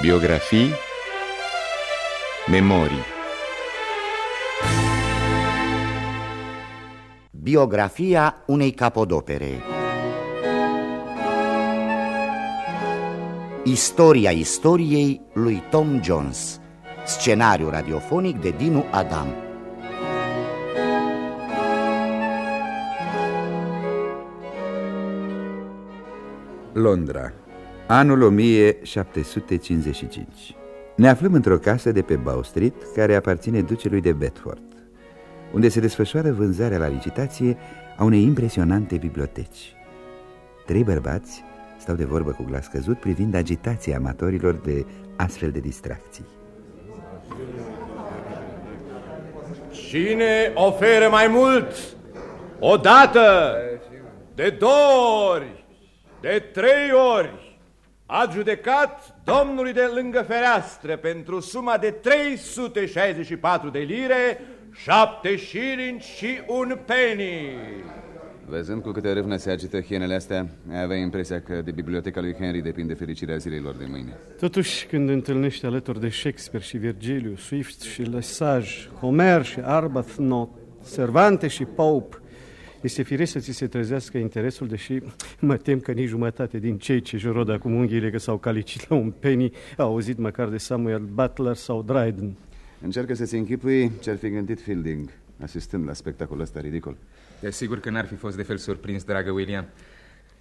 Biografii Memorii Biografia unei capodopere. Istoria istoriei lui Tom Jones. Scenariu radiofonic de Dinu Adam. Londra Anul 1755 Ne aflăm într-o casă de pe Bow Street Care aparține ducelui de Bedford Unde se desfășoară vânzarea la licitație A unei impresionante biblioteci. Trei bărbați stau de vorbă cu glas căzut Privind agitația amatorilor de astfel de distracții. Cine oferă mai mult? O dată, de două ori, de trei ori adjudecat domnului de lângă fereastră pentru suma de 364 de lire, șapte șirinci și un penny. Văzând cu câte râvnă se agită hienele astea, ai avea impresia că de biblioteca lui Henry depinde fericirea zilelor de mâine. Totuși, când întâlnești alături de Shakespeare și Virgiliu, Swift și Lesage, Homer și Arbuthnot, Cervantes și Pope, este firesc să ți se trezească interesul, deși mă tem că nici jumătate din cei ce jură de acum unghiile că s-au calicit la un penny au auzit măcar de Samuel Butler sau Dryden. Încearcă să-ți închipui ce-ar fi gândit Fielding, asistând la spectacolul ăsta ridicol. Desigur că n-ar fi fost de fel surprins, dragă William.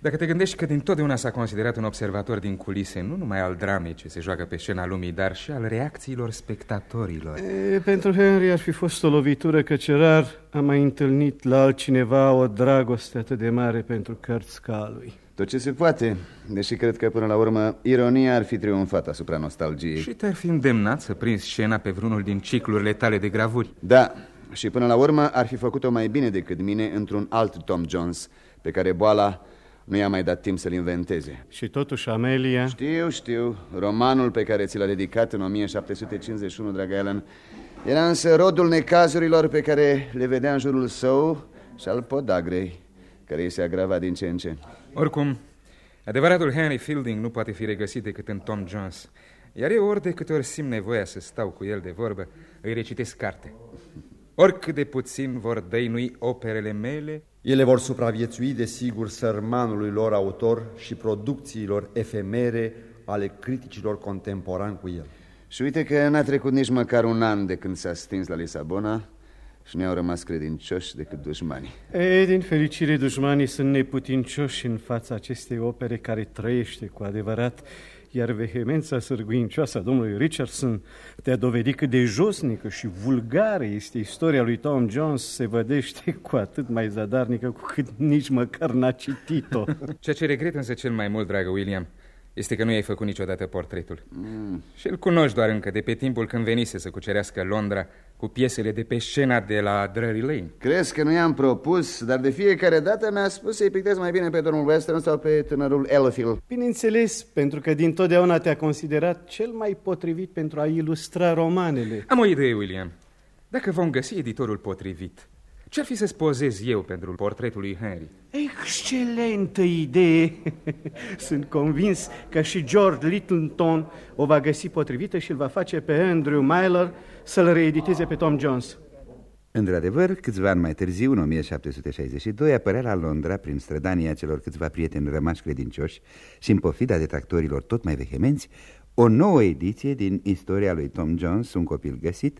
Dacă te gândești că din totdeauna s-a considerat un observator din culise, nu numai al dramei ce se joacă pe scena lumii, dar și al reacțiilor spectatorilor. E, pentru Henry ar fi fost o lovitură că rar a mai întâlnit la altcineva o dragoste atât de mare pentru cărți ca lui. Tot ce se poate, deși cred că până la urmă ironia ar fi triumfat asupra nostalgiei. Și te-ar fi îndemnat să prinzi scena pe vreunul din ciclurile tale de gravuri. Da, și până la urmă ar fi făcut-o mai bine decât mine într-un alt Tom Jones, pe care boala nu i-a mai dat timp să-l inventeze. Și totuși Amelia... Știu, știu. Romanul pe care ți l-a dedicat în 1751, dragă Ellen, era însă rodul necazurilor pe care le vedea în jurul său și al podagrei, care îi se agrava din ce în ce. Oricum, adevăratul Henry Fielding nu poate fi regăsit decât în Tom Jones. Iar eu ori de câte ori simt nevoia să stau cu el de vorbă, îi recitesc carte. Oricât de puțin vor dăinui operele mele, ele vor supraviețui, desigur, sărmanului lor autor și producțiilor efemere ale criticilor contemporani cu el. Și uite că n-a trecut nici măcar un an de când s-a stins la Lisabona și ne-au rămas credincioși decât dușmanii. E, din fericire, dușmanii sunt neputincioși în fața acestei opere care trăiește cu adevărat iar vehemența sârguincioasă a domnului Richardson te-a dovedit cât de josnică și vulgară este istoria lui Tom Jones, se vădește cu atât mai zadarnică cu cât nici măcar n-a citit-o. Ceea ce regret însă cel mai mult, dragă William, este că nu i-ai făcut niciodată portretul. Mm. Și îl cunoști doar încă de pe timpul când venise să cucerească Londra cu piesele de pe scena de la Drury Lane. Crezi că nu i-am propus, dar de fiecare dată mi-a spus să-i pictez mai bine pe domnul Western sau pe tânărul Elfield. Bineînțeles, pentru că din totdeauna te-a considerat cel mai potrivit pentru a ilustra romanele. Am o idee, William. Dacă vom găsi editorul potrivit, ce-ar fi să-ți pozez eu pentru portretul lui Henry? Excelentă idee! Sunt convins că și George Littleton o va găsi potrivită și îl va face pe Andrew Myler să-l reediteze pe Tom Jones. Într-adevăr, câțiva ani mai târziu, în 1762, apărea la Londra, prin strădania celor câțiva prieteni rămași credincioși și în pofida detractorilor tot mai vehemenți, o nouă ediție din istoria lui Tom Jones, un copil găsit,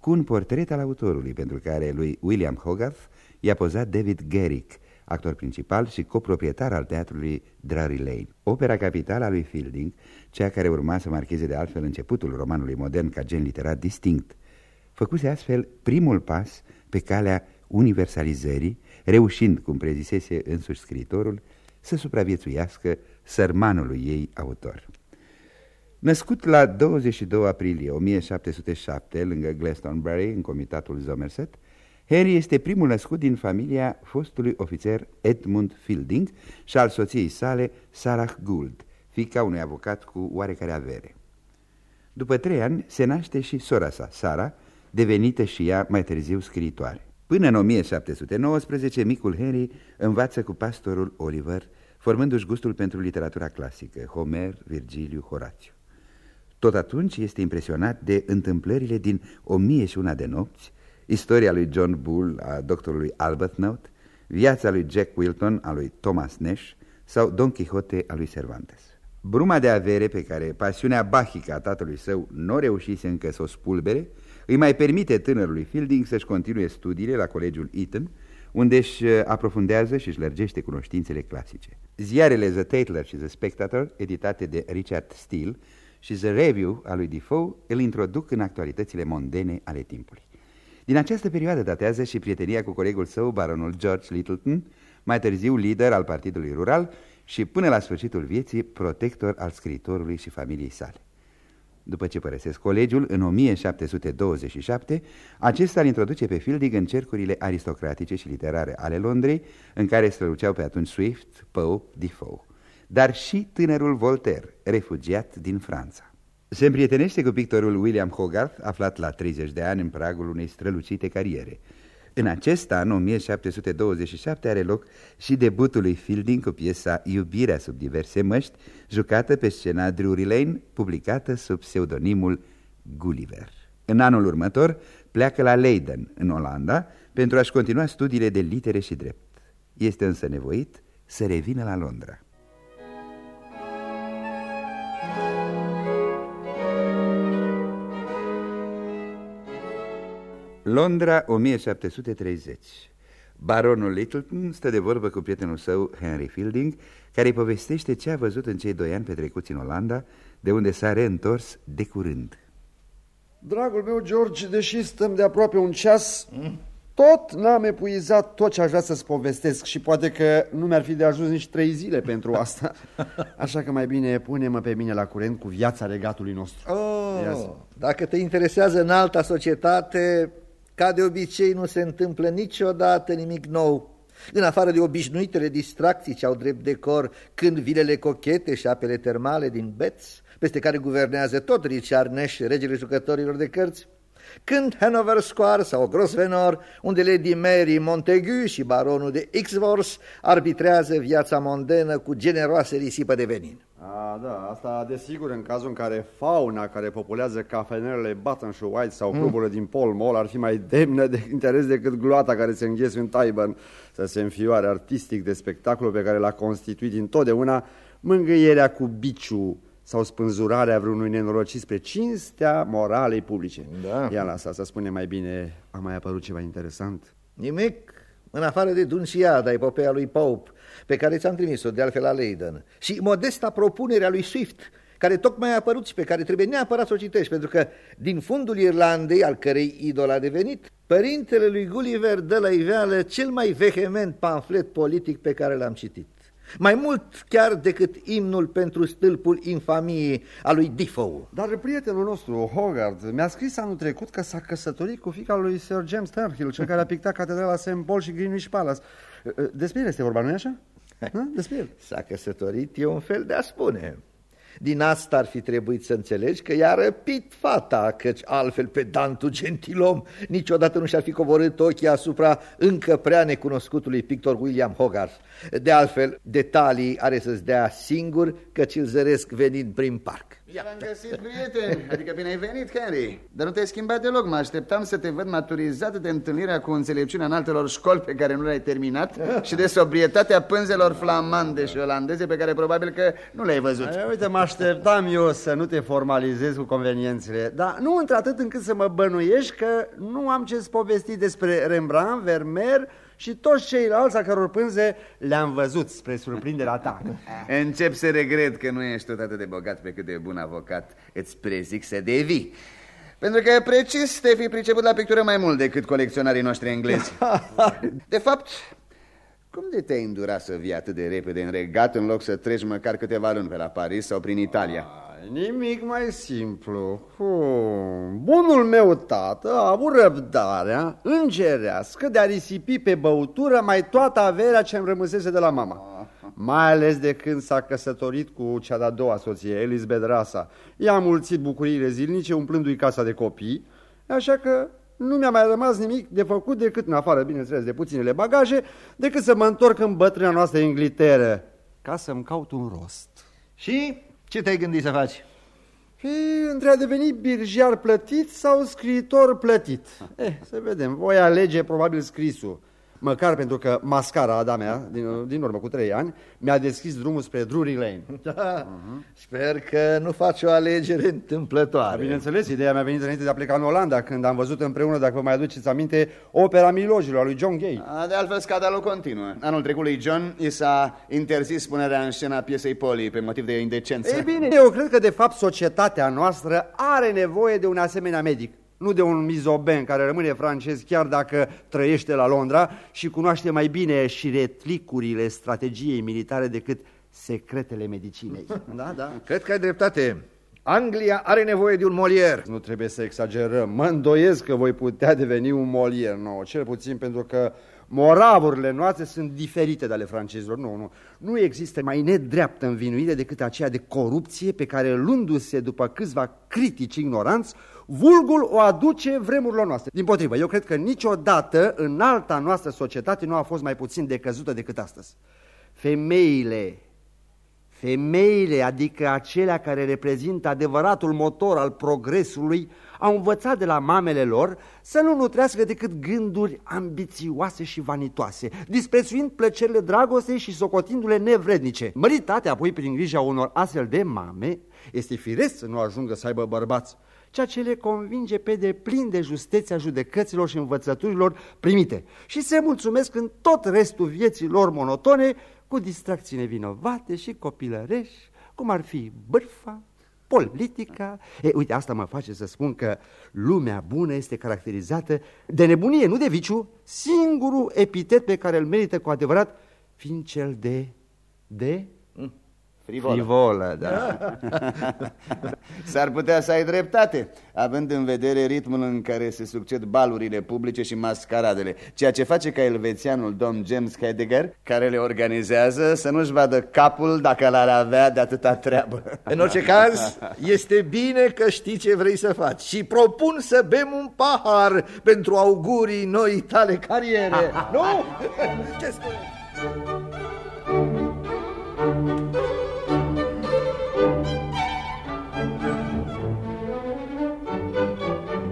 cu un portret al autorului, pentru care lui William Hogarth i-a pozat David Garrick, actor principal și coproprietar al teatrului Drury Lane. Opera capitală a lui Fielding, cea care urma să marcheze de altfel începutul romanului modern ca gen literar distinct, făcuse astfel primul pas pe calea universalizării, reușind, cum prezisese însuși scriitorul, să supraviețuiască sărmanului ei autor. Născut la 22 aprilie 1707 lângă Glastonbury, în comitatul Somerset, Henry este primul născut din familia fostului ofițer Edmund Fielding și al soției sale Sarah Gould, fica unui avocat cu oarecare avere. După trei ani se naște și sora sa, Sara, devenită și ea mai târziu scriitoare. Până în 1719, micul Henry învață cu pastorul Oliver, formându-și gustul pentru literatura clasică, Homer, Virgiliu, Horatiu. Tot atunci este impresionat de întâmplările din O mie și una de nopți, istoria lui John Bull, a doctorului Arbuthnot, viața lui Jack Wilton, a lui Thomas Nash sau Don Quixote a lui Cervantes. Bruma de avere pe care pasiunea bahică a tatălui său nu reușise încă să o spulbere, îi mai permite tânărului Fielding să-și continue studiile la colegiul Eton, unde își uh, aprofundează și își lărgește cunoștințele clasice. Ziarele The Tatler și The Spectator, editate de Richard Steele, și The Review a lui Defoe îl introduc în actualitățile mondene ale timpului. Din această perioadă datează și prietenia cu colegul său, baronul George Littleton, mai târziu lider al Partidului Rural și până la sfârșitul vieții protector al scriitorului și familiei sale. După ce părăsesc colegiul, în 1727, acesta îl introduce pe Fielding în cercurile aristocratice și literare ale Londrei, în care străluceau pe atunci Swift, Pope, Defoe, dar și tânărul Voltaire, refugiat din Franța. Se împrietenește cu pictorul William Hogarth, aflat la 30 de ani în pragul unei strălucite cariere. În acest an, 1727, are loc și debutul lui Fielding cu piesa Iubirea sub diverse măști, jucată pe scena Drury Lane, publicată sub pseudonimul Gulliver. În anul următor pleacă la Leiden, în Olanda, pentru a-și continua studiile de litere și drept. Este însă nevoit să revină la Londra. Londra, 1730 Baronul Littleton stă de vorbă cu prietenul său, Henry Fielding, care îi povestește ce a văzut în cei doi ani petrecuți în Olanda, de unde s-a reîntors de curând. Dragul meu, George, deși stăm de aproape un ceas, tot n-am epuizat tot ce aș vrea să-ți povestesc și poate că nu mi-ar fi de ajuns nici trei zile pentru asta. Așa că mai bine pune-mă pe mine la curent cu viața regatului nostru. Oh, dacă te interesează în alta societate, ca de obicei nu se întâmplă niciodată nimic nou. În afară de obișnuitele distracții ce au drept decor când vilele cochete și apele termale din Beț, peste care guvernează tot Richard Nash, regele jucătorilor de cărți, când Hanover Square sau Grosvenor, unde Lady Mary Montagu și baronul de Xvors arbitrează viața mondenă cu generoase risipă de venin. A, da, asta desigur în cazul în care fauna care populează cafenelele Button și White sau cluburile din Pall Mall ar fi mai demnă de interes decât gloata care se înghese în Tyburn. Să se înfioare artistic de spectacolul pe care l-a constituit întotdeauna mângâierea cu biciu sau spânzurarea vreunui nenorocit spre cinstea moralei publice. Da. Ia lasă, să spune mai bine, a mai apărut ceva interesant? Nimic, în afară de Dunciada, epopeea lui Pope, pe care ți-am trimis-o de altfel la Leiden, și modesta propunerea lui Swift, care tocmai a apărut și pe care trebuie neapărat să o citești, pentru că din fundul Irlandei, al cărei idol a devenit, părintele lui Gulliver dă la iveală cel mai vehement pamflet politic pe care l-am citit. Mai mult chiar decât imnul pentru stâlpul infamiei a lui Defoe. Dar prietenul nostru, Hogarth, mi-a scris anul trecut că s-a căsătorit cu fica lui Sir James Turnhill, cel care a pictat catedrala St. Paul și Greenwich Palace. Despre el este vorba, nu-i așa? Ha? Despre el. S-a căsătorit, e un fel de a spune. Din asta ar fi trebuit să înțelegi că i-a răpit fata, căci altfel pe Dantu gentilom niciodată nu și-ar fi coborât ochii asupra încă prea necunoscutului pictor William Hogarth. De altfel, detalii are să-ți dea singur, căci îl zăresc venind prin parc. L-am găsit, prieten, adică bine ai venit, Henry. Dar nu te-ai schimbat deloc, mă așteptam să te văd maturizat de întâlnirea cu înțelepciunea în altelor școli pe care nu le-ai terminat Și de sobrietatea pânzelor flamande și olandeze pe care probabil că nu le-ai văzut. Ai, uite, mă așteptam eu să nu te formalizezi cu conveniențele. Dar nu într-atât încât să mă bănuiești că nu am ce-ți povesti despre Rembrandt, Vermeer și toți ceilalți a căror pânze le-am văzut spre surprinderea ta. Încep să regret că nu ești tot atât de bogat pe cât de bun avocat Îți prezic să devii pentru că precis te fi priceput la pictură mai mult decât colecționarii noștri englezi De fapt, cum de te-ai îndura să vii atât de repede în regat În loc să treci măcar câteva luni pe la Paris sau prin Italia? Nimic mai simplu. Hu, bunul meu tată a avut răbdarea îngerească de a risipi pe băutură mai toată averea ce îmi rămăsese de la mama. Mai ales de când s-a căsătorit cu cea de-a doua soție, Elizabeth Rasa. I-a mulțit bucuriile zilnice umplându-i casa de copii, așa că nu mi-a mai rămas nimic de făcut decât, în afară, bineînțeles, de puținele bagaje, decât să mă întorc în bătrâna noastră Ingliteră, ca să-mi caut un rost. Și ce te-ai gândit să faci? Păi, între a deveni birjar plătit sau scriitor plătit. Eh, să vedem. Voi alege probabil scrisul. Măcar pentru că mascara a mea, din, din urmă cu trei ani, mi-a deschis drumul spre Drury Lane. Da, sper că nu faci o alegere întâmplătoare. Bineînțeles, ideea mi-a venit înainte de a pleca în Olanda, când am văzut împreună, dacă vă mai aduceți aminte, opera Milojilor, a lui John Gay. A, De altfel, scandalul continuă. Anul trecut lui John i s-a interzis punerea în scena piesei Polly pe motiv de indecență. Ei bine, eu cred că de fapt societatea noastră are nevoie de un asemenea medic. Nu de un mizoben care rămâne francez chiar dacă trăiește la Londra și cunoaște mai bine și retlicurile strategiei militare decât secretele medicinei. Da, da. Cred că ai dreptate. Anglia are nevoie de un Molière. Nu trebuie să exagerăm. Mă îndoiesc că voi putea deveni un Molière nou, cel puțin pentru că moravurile noastre sunt diferite de ale francezilor. Nu, nu. Nu există mai nedreaptă învinuire decât aceea de corupție pe care, luându-se după câțiva critici ignoranți, vulgul o aduce vremurilor noastre. Din potrivă, eu cred că niciodată în alta noastră societate nu a fost mai puțin decăzută decât astăzi. Femeile Femeile, adică acelea care reprezintă adevăratul motor al progresului, au învățat de la mamele lor să nu nutrească decât gânduri ambițioase și vanitoase, disprețuind plăcerile dragostei și socotindu-le nevrednice. Măritatea apoi prin grija unor astfel de mame este firesc să nu ajungă să aibă bărbați, ceea ce le convinge pe deplin de justeția judecăților și învățăturilor primite și se mulțumesc în tot restul vieții lor monotone cu distracții nevinovate și copilărești, cum ar fi bârfa, politica. E, uite, asta mă face să spun că lumea bună este caracterizată de nebunie, nu de viciu, singurul epitet pe care îl merită cu adevărat, fiind cel de... de... Frivolă. Frivolă, da. S-ar putea să ai dreptate, având în vedere ritmul în care se succed balurile publice și mascaradele, ceea ce face ca elvețianul domn James Heidegger, care le organizează, să nu-și vadă capul dacă l-ar avea de atâta treabă. În orice caz, este bine că știi ce vrei să faci și propun să bem un pahar pentru augurii noi tale cariere. nu? Ce spune?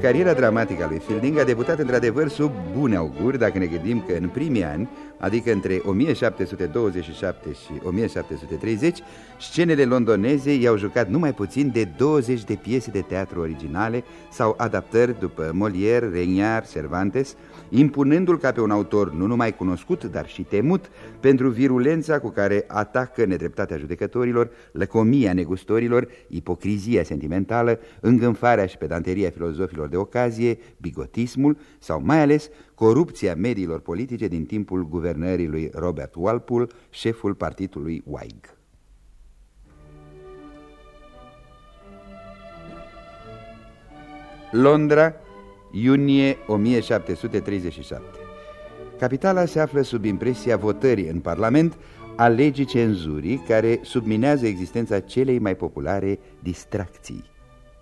Cariera dramatică a lui Fielding a debutat într-adevăr sub bune auguri dacă ne gândim că în primii ani, adică între 1727 și 1730, scenele londoneze i-au jucat numai puțin de 20 de piese de teatru originale sau adaptări după Molière, Regnier, Cervantes, impunându-l ca pe un autor nu numai cunoscut, dar și temut pentru virulența cu care atacă nedreptatea judecătorilor, lăcomia negustorilor, ipocrizia sentimentală, îngânfarea și pedanteria filozofilor de ocazie, bigotismul sau mai ales corupția mediilor politice din timpul guvernării lui Robert Walpole, șeful partidului Whig. Londra, iunie 1737 Capitala se află sub impresia votării în Parlament a legii cenzurii care subminează existența celei mai populare distracții,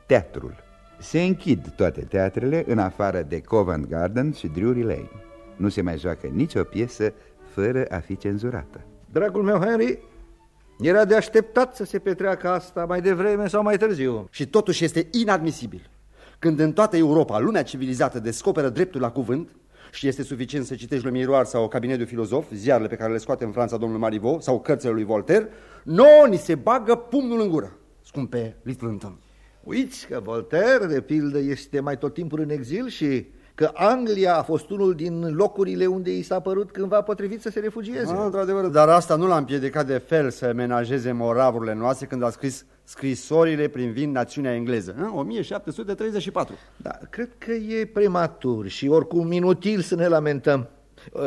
teatrul. Se închid toate teatrele în afară de Covent Garden și Drury Lane. Nu se mai joacă nicio piesă fără a fi cenzurată. Dragul meu, Henry, era de așteptat să se petreacă asta mai devreme sau mai târziu. Și totuși este inadmisibil. Când în toată Europa lumea civilizată descoperă dreptul la cuvânt, și este suficient să citești Le Miroir sau Cabinetul Filozof, ziarele pe care le scoate în Franța domnul Marivaux sau cărțile lui Voltaire, nouă ni se bagă pumnul în gură. Scumpe Littleton. Uiți că Voltaire, de pildă, este mai tot timpul în exil și că Anglia a fost unul din locurile unde i s-a părut cândva potrivit să se refugieze. Ah, într-adevăr, dar asta nu l-a împiedicat de fel să menajeze moravurile noastre când a scris scrisorile privind națiunea engleză, în 1734. Da, cred că e prematur și oricum inutil să ne lamentăm.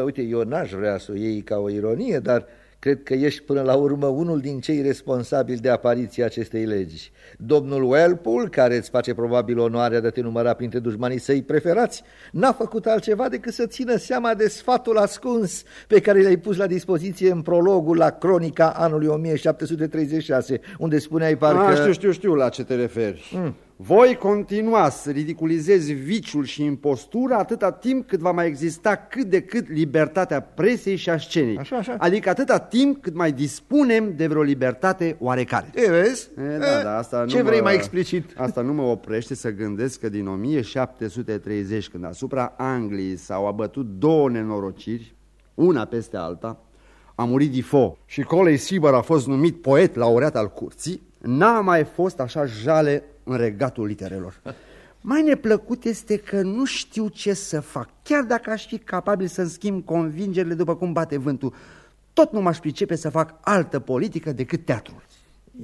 Uite, eu n-aș vrea să o iei ca o ironie, dar cred că ești până la urmă unul din cei responsabili de apariția acestei legi. Domnul Walpole, care îți face probabil onoarea de a te număra printre dușmanii săi preferați, n-a făcut altceva decât să țină seama de sfatul ascuns pe care l-ai pus la dispoziție în prologul la cronica anului 1736, unde spuneai parcă... Ah, știu, știu, știu la ce te referi. Mm. Voi continua să ridiculizezi viciul și impostura atâta timp cât va mai exista cât de cât libertatea presei și a scenei. Așa, așa. Adică atâta timp cât mai dispunem de vreo libertate oarecare. E, vezi? E, da, da, asta Ce nu vrei mă, mai explicit? Asta nu mă oprește să gândesc că din 1730, când asupra Angliei s-au abătut două nenorociri, una peste alta, a murit Defoe și Coley Sieber a fost numit poet laureat al curții, n-a mai fost așa jale în regatul literelor. Mai neplăcut este că nu știu ce să fac, chiar dacă aș fi capabil să-mi schimb convingerile după cum bate vântul. Tot nu m-aș pricepe să fac altă politică decât teatrul.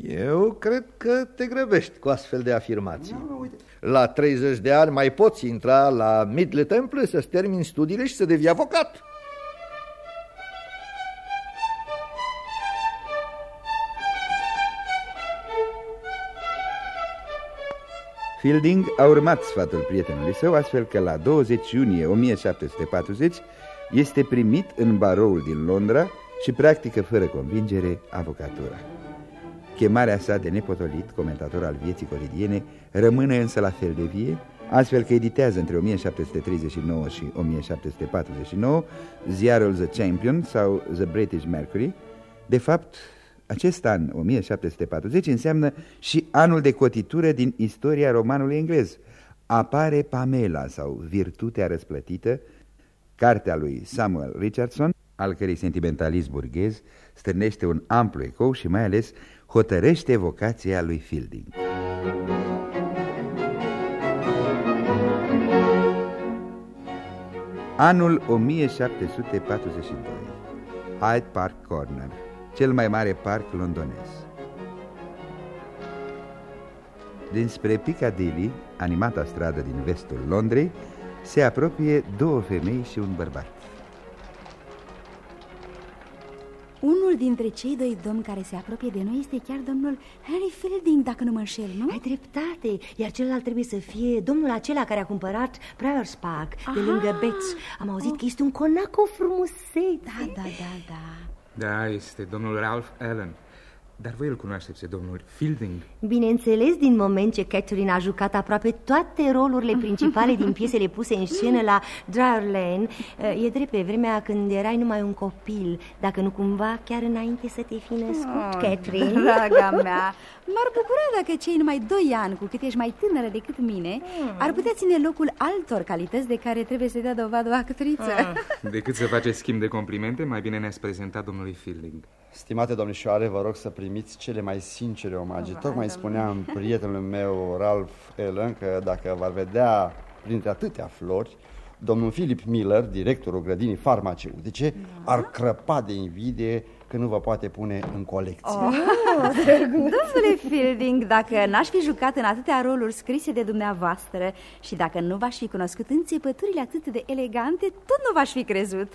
Eu cred că te grăbești cu astfel de afirmații. La 30 de ani mai poți intra la Middle Temple să-ți termini studiile și să devii avocat. Fielding a urmat sfatul prietenului său, astfel că la 20 iunie 1740 este primit în baroul din Londra și practică fără convingere avocatura. Chemarea sa de nepotolit, comentator al vieții cotidiene, rămâne însă la fel de vie, astfel că editează între 1739 și 1749 ziarul The Champion sau The British Mercury. De fapt, acest an, 1740, înseamnă și anul de cotitură din istoria romanului englez. Apare Pamela sau Virtutea răsplătită, cartea lui Samuel Richardson, al cărei sentimentalism burghez stârnește un amplu ecou și mai ales hotărăște vocația lui Fielding. Anul 1742 Hyde Park Corner cel mai mare parc londonez. Dinspre Piccadilly, animata stradă din vestul Londrei, se apropie două femei și un bărbat. Unul dintre cei doi domni care se apropie de noi este chiar domnul Harry Fielding, dacă nu mă înșel, nu? Ai dreptate, iar celălalt trebuie să fie domnul acela care a cumpărat Priors Park, de Aha. lângă Betts. Am auzit că este un conac o frumusețe. Da, da, da, da. Da, este domnul Ralph Allen. Dar voi îl cunoașteți pe domnul Fielding? Bineînțeles, din moment ce Catherine a jucat aproape toate rolurile principale din piesele puse în scenă la Dryer Lane, e drept pe vremea când erai numai un copil, dacă nu cumva chiar înainte să te fi născut, Oh, Catherine. Draga mea, m-ar bucura dacă cei numai doi ani cu cât ești mai tânără decât mine ar putea ține locul altor calități de care trebuie să dea dovadă o actriță. Decât să faceți schimb de complimente, mai bine ne-ați prezentat domnului Fielding. Stimate domnișoare, vă rog să primiți cele mai sincere omagii. Tocmai spuneam prietenul meu, Ralph Ellen, că dacă v-ar vedea printre atâtea flori, domnul Philip Miller, directorul grădinii farmaceutice, ar crăpa de invidie că nu vă poate pune în colecție. Oh, Domnule Fielding, dacă n-aș fi jucat în atâtea roluri scrise de dumneavoastră și dacă nu v-aș fi cunoscut înțepăturile atât de elegante, tot nu v-aș fi crezut.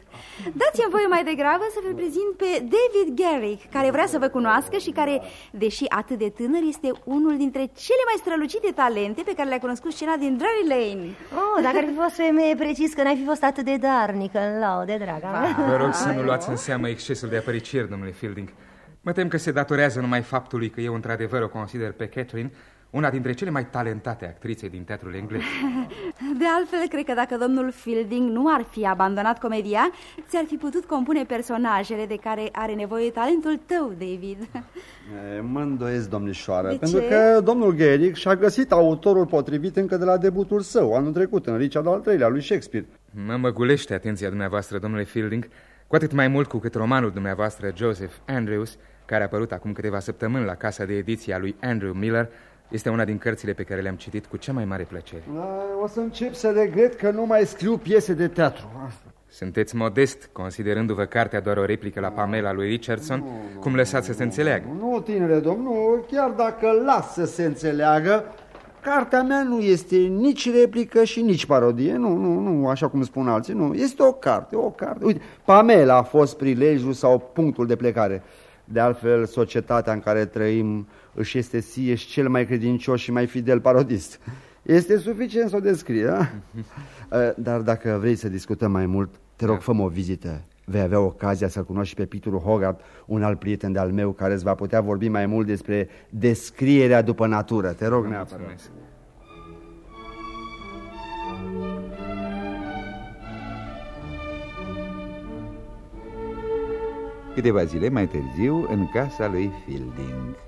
Dați-mi voi mai degrabă să vă prezint pe David Garrick, care vrea să vă cunoască și care, deși atât de tânăr, este unul dintre cele mai strălucite talente pe care le-a cunoscut scena din Drury Lane. Oh, dacă ar fi fost femeie precis că n-ai fi fost atât de darnică în laude, draga mea. Vă rog să nu luați în seamă excesul de aprecieri, domnule Fielding. Mă tem că se datorează numai faptului că eu într-adevăr o consider pe Catherine una dintre cele mai talentate actrițe din teatrul englez. De altfel, cred că dacă domnul Fielding nu ar fi abandonat comedia, ți-ar fi putut compune personajele de care are nevoie talentul tău, David. E, Mă îndoiesc, domnișoară, De pentru ce? că domnul Garrick și-a găsit autorul potrivit încă de la debutul său, anul trecut, în Richard al III-lea lui Shakespeare. Mă măgulește atenția dumneavoastră, domnule Fielding, cu atât mai mult cu cât romanul dumneavoastră, Joseph Andrews, care a apărut acum câteva săptămâni la casa de ediție a lui Andrew Miller, este una din cărțile pe care le-am citit cu cea mai mare plăcere. Da, O să încep să regret că nu mai scriu piese de teatru. Asta. Sunteți modest, considerându-vă cartea doar o replică la Pamela lui Richardson, cum lăsați să se înțeleagă. Nu, tinere domn, nu, chiar dacă las să se înțeleagă, cartea mea nu este nici replică și nici parodie, nu, nu, nu, așa cum spun alții, nu, este o carte, o carte. Uite, Pamela a fost prilejul sau punctul de plecare. De altfel, societatea în care trăim își este sie și cel mai credincios și mai fidel parodist. Este suficient să o descrie, da? Eh, Dar dacă vrei să discutăm mai mult, te rog, fă o vizită vei avea ocazia să-l cunoști pe Peter Hogarth, un alt prieten de-al meu care îți va putea vorbi mai mult despre descrierea după natură. Te rog neapărat. Mulțumesc. Câteva zile mai târziu, în casa lui Fielding.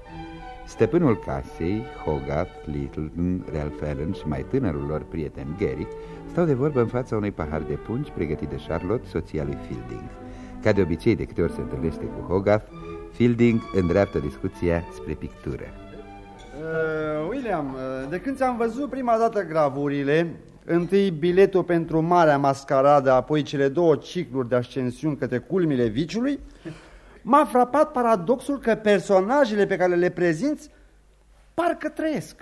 Stăpânul casei, Hogarth, Littleton, Ralph Allen și mai tânărul lor prieten Gary stau de vorbă în fața unui pahar de pungi pregătit de Charlotte, soția lui Fielding. Ca de obicei, de câte ori se întâlnește cu Hogarth, Fielding îndreaptă discuția spre pictură. Uh, William, uh, de când ți-am văzut prima dată gravurile, întâi biletul pentru Marea Mascaradă, apoi cele două cicluri de ascensiuni către culmile viciului, m-a frapat paradoxul că personajele pe care le prezinți parcă trăiesc.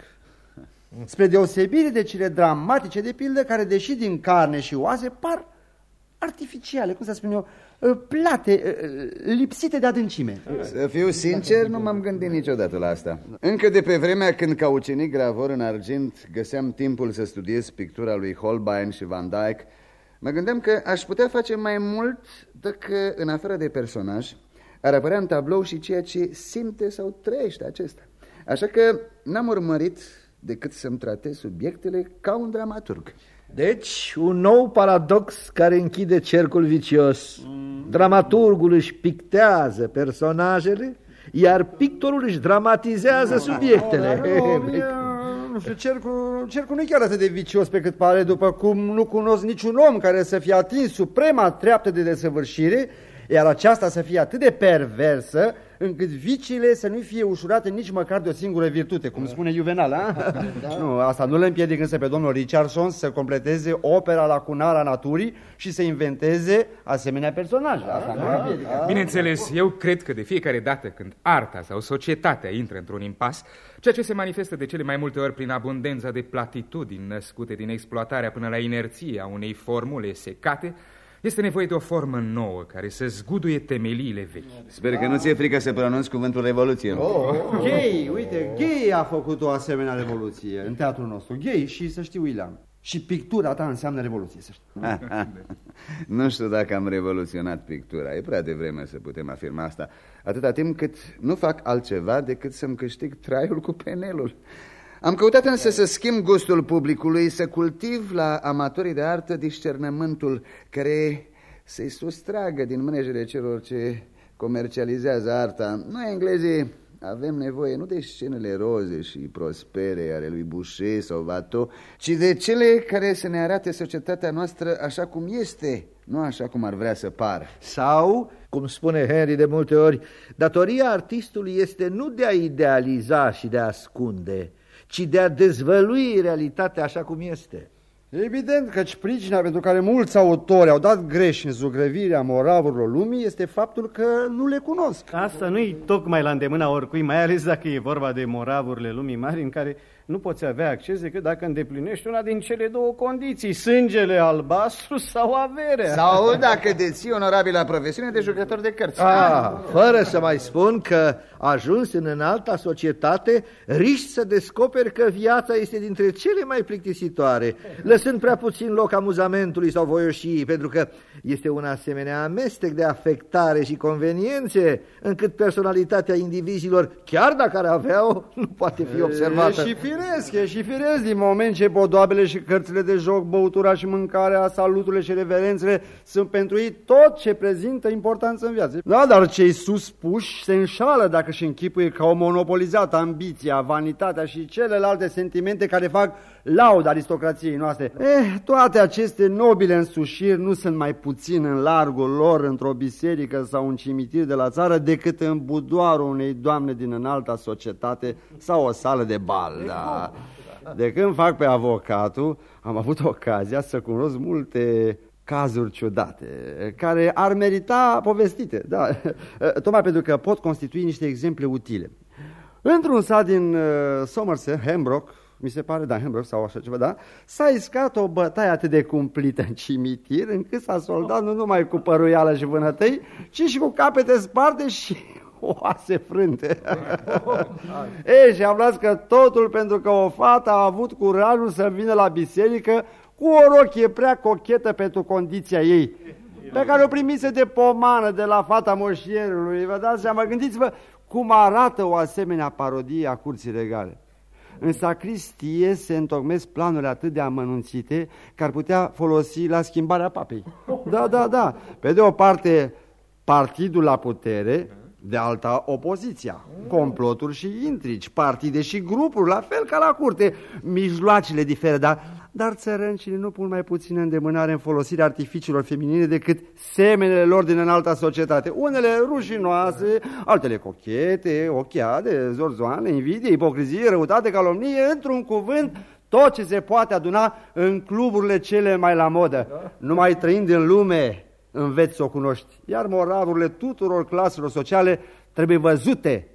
Spre deosebire de cele dramatice, de pildă, care, deși din carne și oase, par artificiale, cum să spun eu, uh, plate, uh, lipsite de adâncime. Să fiu sincer, nu m-am gândit niciodată la asta. Încă de pe vremea când ca ucenic gravor în argint găseam timpul să studiez pictura lui Holbein și Van Dyck, mă gândeam că aș putea face mai mult dacă, în afară de personaj, ar apărea în tablou și ceea ce simte sau trăiește acesta. Așa că n-am urmărit decât să-mi tratez subiectele ca un dramaturg. Deci, un nou paradox care închide cercul vicios. Dramaturgul își pictează personajele, iar pictorul își dramatizează subiectele. Nu știu, cercul, cercul nu e chiar atât de vicios pe cât pare, după cum nu cunosc niciun om care să fie atins suprema treaptă de desăvârșire, iar aceasta să fie atât de perversă, încât viciile să nu fie ușurate nici măcar de o singură virtute, cum spune Juvenal, a? Da. Nu, asta nu le împiedică însă pe domnul Richardson să completeze opera lacunară a naturii și să inventeze asemenea personaje. Asta nu le împiedică. Bineînțeles, eu cred că de fiecare dată când arta sau societatea intră într-un impas, ceea ce se manifestă de cele mai multe ori prin abundența de platitudini născute din exploatarea până la inerția unei formule secate, este nevoie de o formă nouă care să zguduie temeliile vechi. Sper că nu ți-e frică să pronunți cuvântul revoluție. Oh, Gay, uite, Gay a făcut o asemenea revoluție în teatrul nostru. Gay și să știi, William, și pictura ta înseamnă revoluție, să știi. nu știu dacă am revoluționat pictura. E prea devreme să putem afirma asta. Atâta timp cât nu fac altceva decât să-mi câștig traiul cu penelul. Am căutat însă să schimb gustul publicului, să cultiv la amatorii de artă discernământul care să-i sustragă din mânejele celor ce comercializează arta. Noi, englezii, avem nevoie nu de scenele roze și prospere ale lui Boucher sau Watteau, ci de cele care să ne arate societatea noastră așa cum este, nu așa cum ar vrea să pară. Sau, cum spune Henry de multe ori, datoria artistului este nu de a idealiza și de a ascunde, ci de a dezvălui realitatea așa cum este. Evident că pricina pentru care mulți autori au dat greș în zugrăvirea moravurilor lumii este faptul că nu le cunosc. Asta nu-i tocmai la îndemâna oricui, mai ales dacă e vorba de moravurile lumii mari în care nu poți avea acces decât dacă îndeplinești una din cele două condiții, sângele albastru sau averea. Sau dacă deții onorabila profesiune de jucător de cărți. Ah, fără să mai spun că ajuns în înalta societate, riști să descoperi că viața este dintre cele mai plictisitoare, lăsând prea puțin loc amuzamentului sau voioșii, pentru că este un asemenea amestec de afectare și conveniențe, încât personalitatea indivizilor, chiar dacă ar avea-o, nu poate fi observată. E și firesc, e și firesc din moment ce podoabele și cărțile de joc, băutura și mâncarea, saluturile și reverențele sunt pentru ei tot ce prezintă importanță în viață. Da, dar cei suspuși se înșală dacă și închipuie că au monopolizat ambiția, vanitatea și celelalte sentimente care fac laud aristocrației noastre. Eh, toate aceste nobile însușiri nu sunt mai puțin în largul lor într-o biserică sau un cimitir de la țară decât în budoarul unei doamne din înalta societate sau o sală de bal. Da. De când fac pe avocatul, am avut ocazia să cunosc multe cazuri ciudate, care ar merita povestite, da, tocmai pentru că pot constitui niște exemple utile. Într-un sat din uh, Somerset, Hembrook, mi se pare, da, Hembrook sau așa ceva, da, s-a iscat o bătaie atât de cumplită în cimitir, încât s-a soldat nu numai cu păruială și vânătăi, ci și cu capete sparte și oase frânte. Ei, și aflați că totul pentru că o fată a avut curajul să vină la biserică cu o rochie prea cochetă pentru condiția ei, pe care o primise de pomană de la fata moșierului. Vă dați seama, gândiți-vă cum arată o asemenea parodie a curții regale. În sacristie se întocmesc planuri atât de amănunțite că ar putea folosi la schimbarea papei. Da, da, da. Pe de o parte, partidul la putere, de alta opoziția, comploturi și intrigi, partide și grupuri, la fel ca la curte. Mijloacele diferă, dar, dar țărâncile nu pun mai puțin îndemânare în folosirea artificiilor feminine decât semenele lor din înalta societate. Unele rușinoase, altele cochete, ochiade, zorzoane, invidie, ipocrizie, răutate, calomnie, într-un cuvânt, tot ce se poate aduna în cluburile cele mai la modă. Numai trăind în lume, înveți să o cunoști. Iar moralurile tuturor claselor sociale trebuie văzute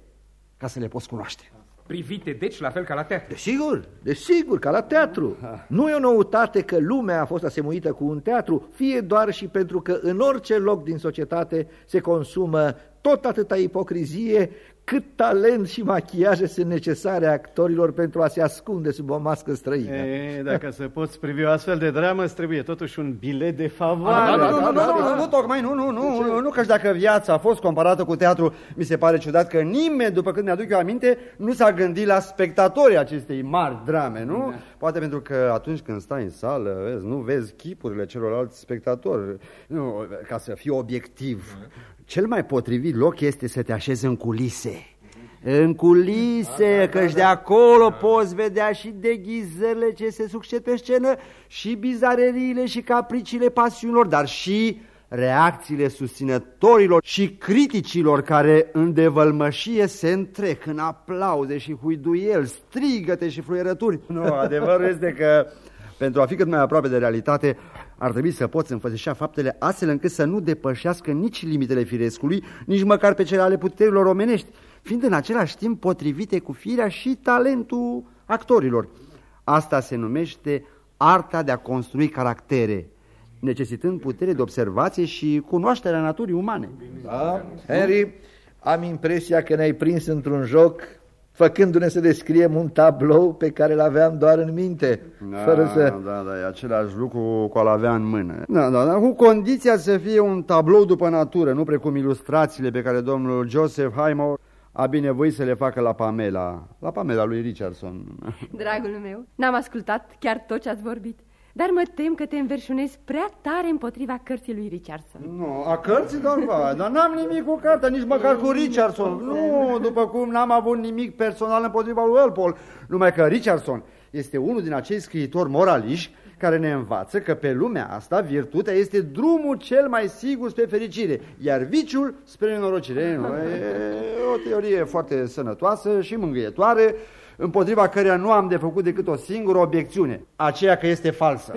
ca să le poți cunoaște. Privite, deci, la fel ca la teatru. Desigur, desigur, ca la teatru. Nu e o noutate că lumea a fost asemuită cu un teatru, fie doar și pentru că în orice loc din societate se consumă tot atâta ipocrizie cât talent și machiaje sunt necesare actorilor pentru a se ascunde sub o mască străină. E, dacă să poți privi o astfel de dramă, îți trebuie totuși un bilet de favoare. Da, nu, nu, nu, nu, nu, tocmai, nu, nu, nu, nu, nu, că dacă viața a fost comparată cu teatru, mi se pare ciudat că nimeni, după când mi-aduc eu aminte, nu s-a gândit la spectatorii acestei mari drame, nu? Poate pentru că atunci când stai în sală, vezi, nu vezi chipurile celorlalți spectatori, nu, ca să fii obiectiv. Cel mai potrivit loc este să te așezi în culise. În culise, căci de acolo poți vedea și deghizările ce se succed pe scenă, și bizareriile și capriciile pasiunilor, dar și reacțiile susținătorilor și criticilor care în devălmășie se întrec în aplauze și huiduieli, strigăte și fluierături. Nu, adevărul este că pentru a fi cât mai aproape de realitate, ar trebui să poți înfățișa faptele astfel încât să nu depășească nici limitele firescului, nici măcar pe cele ale puterilor omenești, fiind în același timp potrivite cu firea și talentul actorilor. Asta se numește arta de a construi caractere, necesitând putere de observație și cunoașterea naturii umane. Da? Henry, am impresia că ne-ai prins într-un joc făcându-ne să descriem un tablou pe care îl aveam doar în minte, Da, fără să... da, da, e același lucru cu al avea în mână. Da, da, da, cu condiția să fie un tablou după natură, nu precum ilustrațiile pe care domnul Joseph Highmore a binevoit să le facă la Pamela, la Pamela lui Richardson. Dragul meu, n-am ascultat chiar tot ce ați vorbit, dar mă tem că te înverșunezi prea tare împotriva cărții lui Richardson. Nu, a cărții doar va, dar n-am nimic cu cartea, nici măcar cu Richardson. Nu, după cum n-am avut nimic personal împotriva lui Walpole, numai că Richardson este unul din acei scriitori moraliști care ne învață că pe lumea asta virtutea este drumul cel mai sigur spre fericire, iar viciul spre nenorocire. Nu, e o teorie foarte sănătoasă și mângâietoare, împotriva căreia nu am de făcut decât o singură obiecțiune, aceea că este falsă.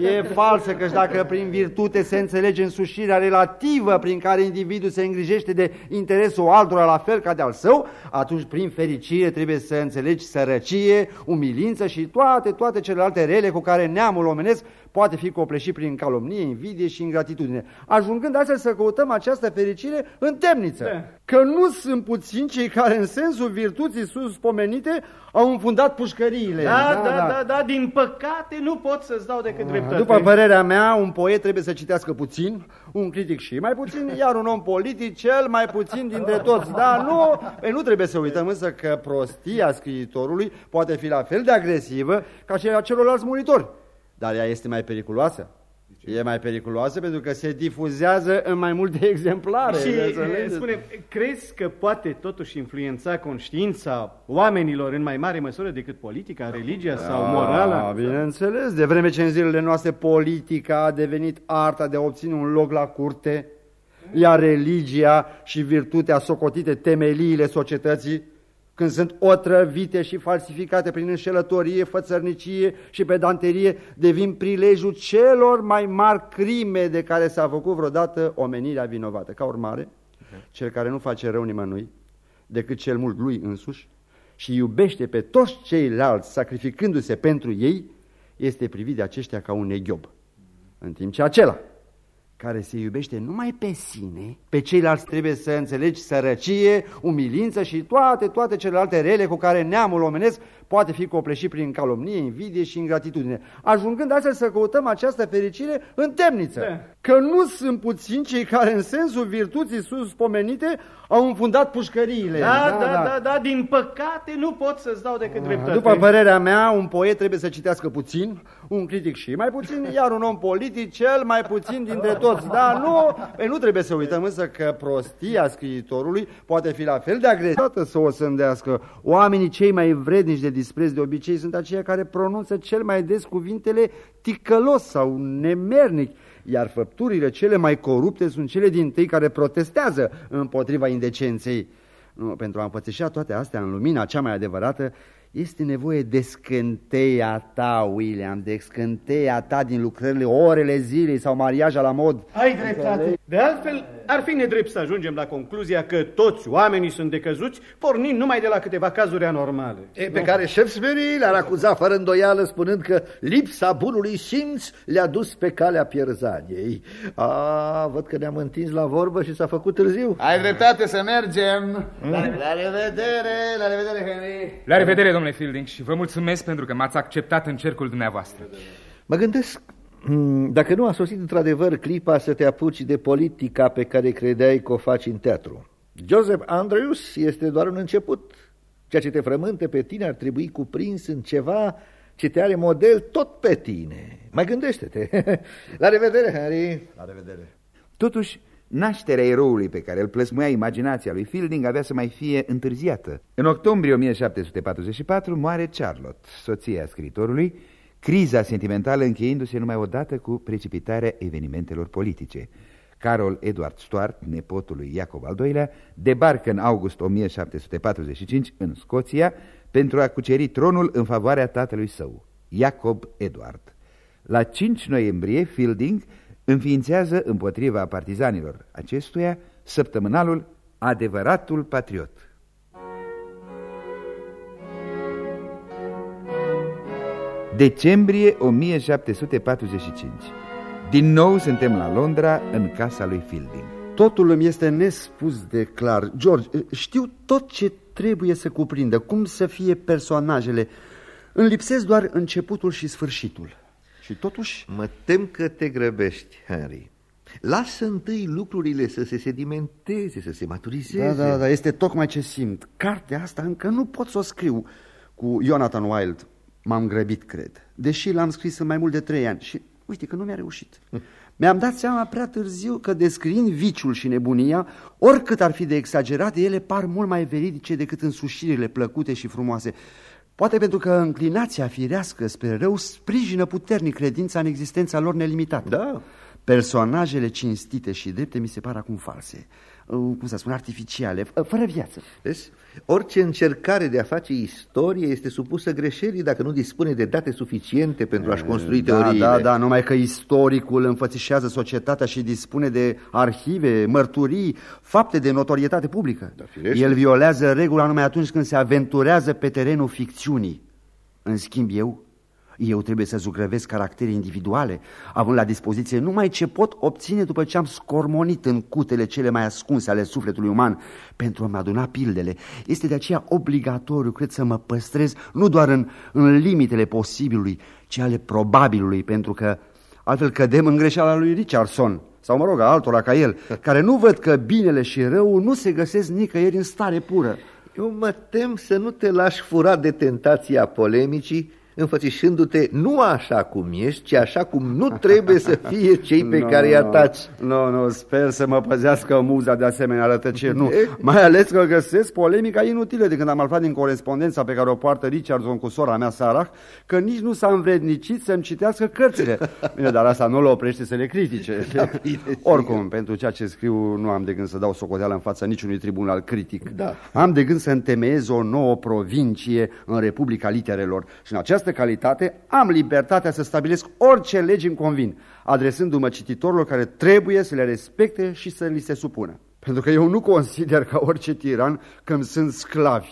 E falsă că dacă prin virtute se înțelege însușirea relativă prin care individul se îngrijește de interesul altora la fel ca de al său, atunci prin fericire trebuie să înțelegi sărăcie, umilință și toate, toate celelalte rele cu care neamul omenesc poate fi copleșit prin calomnie, invidie și ingratitudine. Ajungând astfel să căutăm această fericire în temniță. Că nu sunt puțini cei care în sensul virtuții sus pomenite au înfundat pușcăriile. Da, da, da, da, din păcate nu pot să-ți dau decât dreptate. După părerea mea, un poet trebuie să citească puțin, un critic și mai puțin, iar un om politic cel mai puțin dintre toți. Da, nu, e, nu trebuie să uităm însă că prostia scriitorului poate fi la fel de agresivă ca cea a celorlalți muritori. Dar ea este mai periculoasă. E mai periculoasă pentru că se difuzează în mai multe exemplare. Și înțelegeți? spune, crezi că poate totuși influența conștiința oamenilor în mai mare măsură decât politica, religia sau Da, morala? bineînțeles, de vreme ce în zilele noastre politica a devenit arta de a obține un loc la curte, iar religia și virtutea socotite temeliile societății, când sunt otrăvite și falsificate prin înșelătorie, fățărnicie și pedanterie, devin prilejul celor mai mari crime de care s-a făcut vreodată omenirea vinovată. Ca urmare, cel care nu face rău nimănui, decât cel mult lui însuși, și iubește pe toți ceilalți, sacrificându-se pentru ei, este privit de aceștia ca un neghiob. În timp ce acela care se iubește numai pe sine, pe ceilalți trebuie să înțelegi sărăcie, umilință și toate, toate celelalte rele cu care neamul omenesc poate fi copleșit prin calomnie, invidie și ingratitudine, ajungând astfel să căutăm această fericire în temniță. Da. Că nu sunt puțini cei care în sensul virtuții sus pomenite au înfundat pușcăriile. Da, da, da, da, da, din păcate nu pot să-ți dau decât dreptate. După părerea mea, un poet trebuie să citească puțin, un critic și mai puțin, iar un om politic cel mai puțin dintre toți. Da, nu, pe nu trebuie să uităm însă că prostia scriitorului poate fi la fel de agresată să o sândească. Oamenii cei mai vrednici de dispreț de obicei sunt aceia care pronunță cel mai des cuvintele ticălos sau nemernic iar făpturile cele mai corupte sunt cele din tâi care protestează împotriva indecenței. Nu, pentru a împățișa toate astea în lumina cea mai adevărată, este nevoie de scânteia ta, William, de scânteia ta din lucrările, orele zilei sau mariaja la mod. Ai dreptate. De altfel, ar fi nedrept să ajungem la concluzia că toți oamenii sunt decăzuți, pornind numai de la câteva cazuri anormale. E, pe care Shaftesbury le-ar acuza fără îndoială, spunând că lipsa bunului simț le-a dus pe calea pierzaniei. A, văd că ne-am întins la vorbă și s-a făcut târziu. Ai dreptate să mergem. La, la revedere, la revedere, Henry. La revedere, domnule Fielding, și vă mulțumesc pentru că m-ați acceptat în cercul dumneavoastră. Mă gândesc Hmm, dacă nu a sosit într-adevăr clipa să te apuci de politica pe care credeai că o faci în teatru. Joseph Andrews este doar un început. Ceea ce te frământe pe tine ar trebui cuprins în ceva ce te are model tot pe tine. Mai gândește-te. La revedere, Harry. La revedere. Totuși, nașterea eroului pe care îl plăsmuia imaginația lui Fielding avea să mai fie întârziată. În octombrie 1744 moare Charlotte, soția scritorului, criza sentimentală încheindu-se numai odată cu precipitarea evenimentelor politice. Carol Edward Stuart, nepotul lui Iacob al II-lea, debarcă în august 1745 în Scoția pentru a cuceri tronul în favoarea tatălui său, Iacob Edward. La 5 noiembrie, Fielding înființează împotriva partizanilor acestuia săptămânalul Adevăratul Patriot. Decembrie 1745. Din nou suntem la Londra, în casa lui Fielding. Totul îmi este nespus de clar. George, știu tot ce trebuie să cuprindă, cum să fie personajele. Îmi lipsesc doar începutul și sfârșitul. Și totuși... Mă tem că te grăbești, Henry. Lasă întâi lucrurile să se sedimenteze, să se maturizeze. Da, da, da, este tocmai ce simt. Cartea asta încă nu pot să o scriu cu Jonathan Wild. M-am grăbit, cred, deși l-am scris în mai mult de trei ani și uite că nu mi-a reușit. Mi-am dat seama prea târziu că descriind viciul și nebunia, oricât ar fi de exagerate, ele par mult mai veridice decât însușirile plăcute și frumoase. Poate pentru că înclinația firească spre rău sprijină puternic credința în existența lor nelimitată. Da. Personajele cinstite și drepte mi se par acum false. Uh, cum să spun, artificiale, fără viață. Vezi? Orice încercare de a face istorie este supusă greșelii dacă nu dispune de date suficiente pentru a-și construi da, teoriile. Da, da, numai că istoricul înfățișează societatea și dispune de arhive, mărturii, fapte de notorietate publică. Da, El violează regula numai atunci când se aventurează pe terenul ficțiunii. În schimb, eu eu trebuie să zugrăvesc caractere individuale, având la dispoziție numai ce pot obține după ce am scormonit în cutele cele mai ascunse ale sufletului uman pentru a-mi aduna pildele. Este de aceea obligatoriu, cred, să mă păstrez nu doar în, în limitele posibilului, ci ale probabilului, pentru că altfel cădem în greșeala lui Richardson sau, mă rog, altora ca el, care nu văd că binele și răul nu se găsesc nicăieri în stare pură. Eu mă tem să nu te lași fura de tentația polemicii înfățișându-te nu așa cum ești, ci așa cum nu trebuie să fie cei pe no, care îi ataci. Nu, no, nu, no, sper să mă păzească muza de asemenea rătăceri. Nu, mai ales că găsesc polemica inutilă de când am aflat din corespondența pe care o poartă Richardson cu sora mea, Sarah, că nici nu s-a învrednicit să-mi citească cărțile. Bine, dar asta nu l oprește să le critique. Da, bine, Oricum, pentru ceea ce scriu nu am de gând să dau socoteală în fața niciunui tribunal critic. Da. Am de gând să întemeiez o nouă provincie în Republica Literelor și în această această calitate am libertatea să stabilesc orice legi îmi convin, adresându-mă cititorilor care trebuie să le respecte și să li se supună. Pentru că eu nu consider ca orice tiran că îmi sunt sclavi,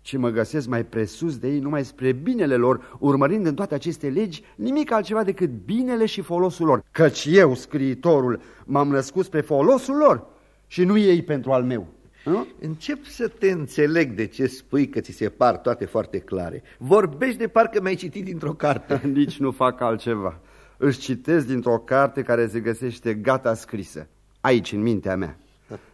ci mă găsesc mai presus de ei numai spre binele lor, urmărind în toate aceste legi nimic altceva decât binele și folosul lor. Căci eu, scriitorul, m-am născut spre folosul lor și nu ei pentru al meu. Nu? Încep să te înțeleg de ce spui că ți se par toate foarte clare. Vorbești de parcă mi-ai citit dintr-o carte. Nici nu fac altceva. Își citesc dintr-o carte care se găsește gata scrisă. Aici, în mintea mea.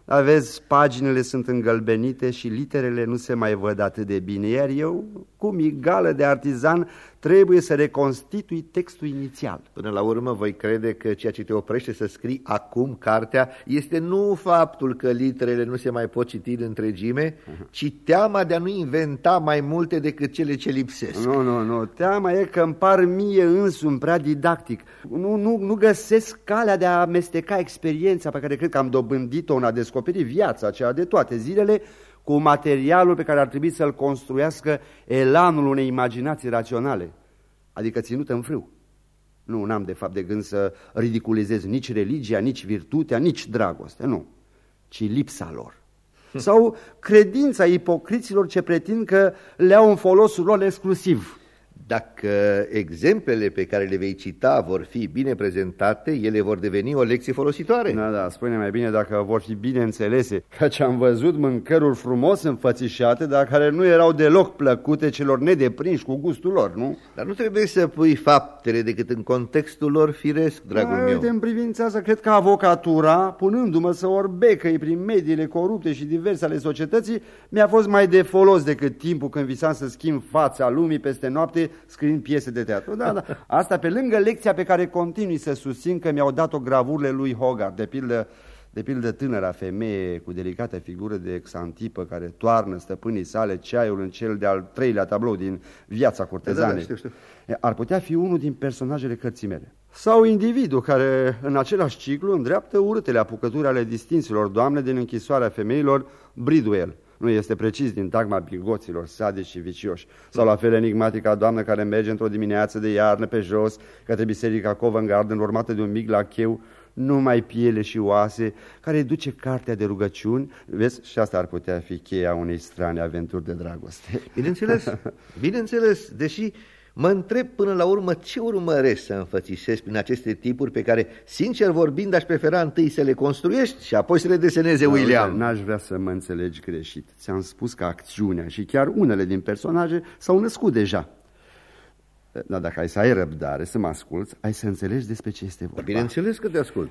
Aveți, paginile sunt îngălbenite și literele nu se mai văd atât de bine, iar eu, cu migală de artizan, trebuie să reconstitui textul inițial. Până la urmă voi crede că ceea ce te oprește să scrii acum cartea este nu faptul că literele nu se mai pot citi în întregime, ci teama de a nu inventa mai multe decât cele ce lipsesc. Nu, nu, nu. Teama e că îmi par mie însumi prea didactic. Nu, nu, nu găsesc calea de a amesteca experiența pe care cred că am dobândit-o în a descoperi viața aceea de toate zilele cu materialul pe care ar trebui să-l construiască elanul unei imaginații raționale, adică ținut în frâu. Nu, n-am de fapt de gând să ridiculizez nici religia, nici virtutea, nici dragostea, nu, ci lipsa lor. Sau credința ipocriților ce pretind că le au în folosul lor exclusiv. Dacă exemplele pe care le vei cita vor fi bine prezentate, ele vor deveni o lecție folositoare. Da, da, spune mai bine dacă vor fi bine înțelese, căci am văzut mâncăruri frumos înfățișate, dar care nu erau deloc plăcute celor nedeprinși cu gustul lor, nu? Dar nu trebuie să pui faptele decât în contextul lor firesc, dragul da, meu. Uite, în privința asta, cred că avocatura, punându-mă să orbecăi prin mediile corupte și diverse ale societății, mi-a fost mai de folos decât timpul când visam să schimb fața lumii peste noapte scriind piese de teatru. Da, da. Asta pe lângă lecția pe care continui să susțin că mi-au dat-o gravurile lui Hogarth, de pildă, de pildă tânăra femeie cu delicată figură de exantipă care toarnă stăpânii sale ceaiul în cel de-al treilea tablou din viața curtezanei. Da, da, știu, știu. Ar putea fi unul din personajele cărții mele. Sau individul care în același ciclu îndreaptă urâtele apucături ale distinților doamne din închisoarea femeilor Bridwell nu este precis din tagma bigoților sadici și vicioși. Sau la fel enigmatica doamnă care merge într-o dimineață de iarnă pe jos către biserica Covent Garden urmată de un mic lacheu numai piele și oase, care duce cartea de rugăciuni. Vezi, și asta ar putea fi cheia unei strane aventuri de dragoste. Bineînțeles, bineînțeles, deși Mă întreb până la urmă ce urmăresc să înfățișez prin aceste tipuri pe care, sincer vorbind, aș prefera întâi să le construiești și apoi să le deseneze William. N-aș vrea să mă înțelegi greșit. Ți-am spus că acțiunea și chiar unele din personaje s-au născut deja. Dar dacă ai să ai răbdare, să mă asculți, ai să înțelegi despre ce este vorba. Bineînțeles că te ascult.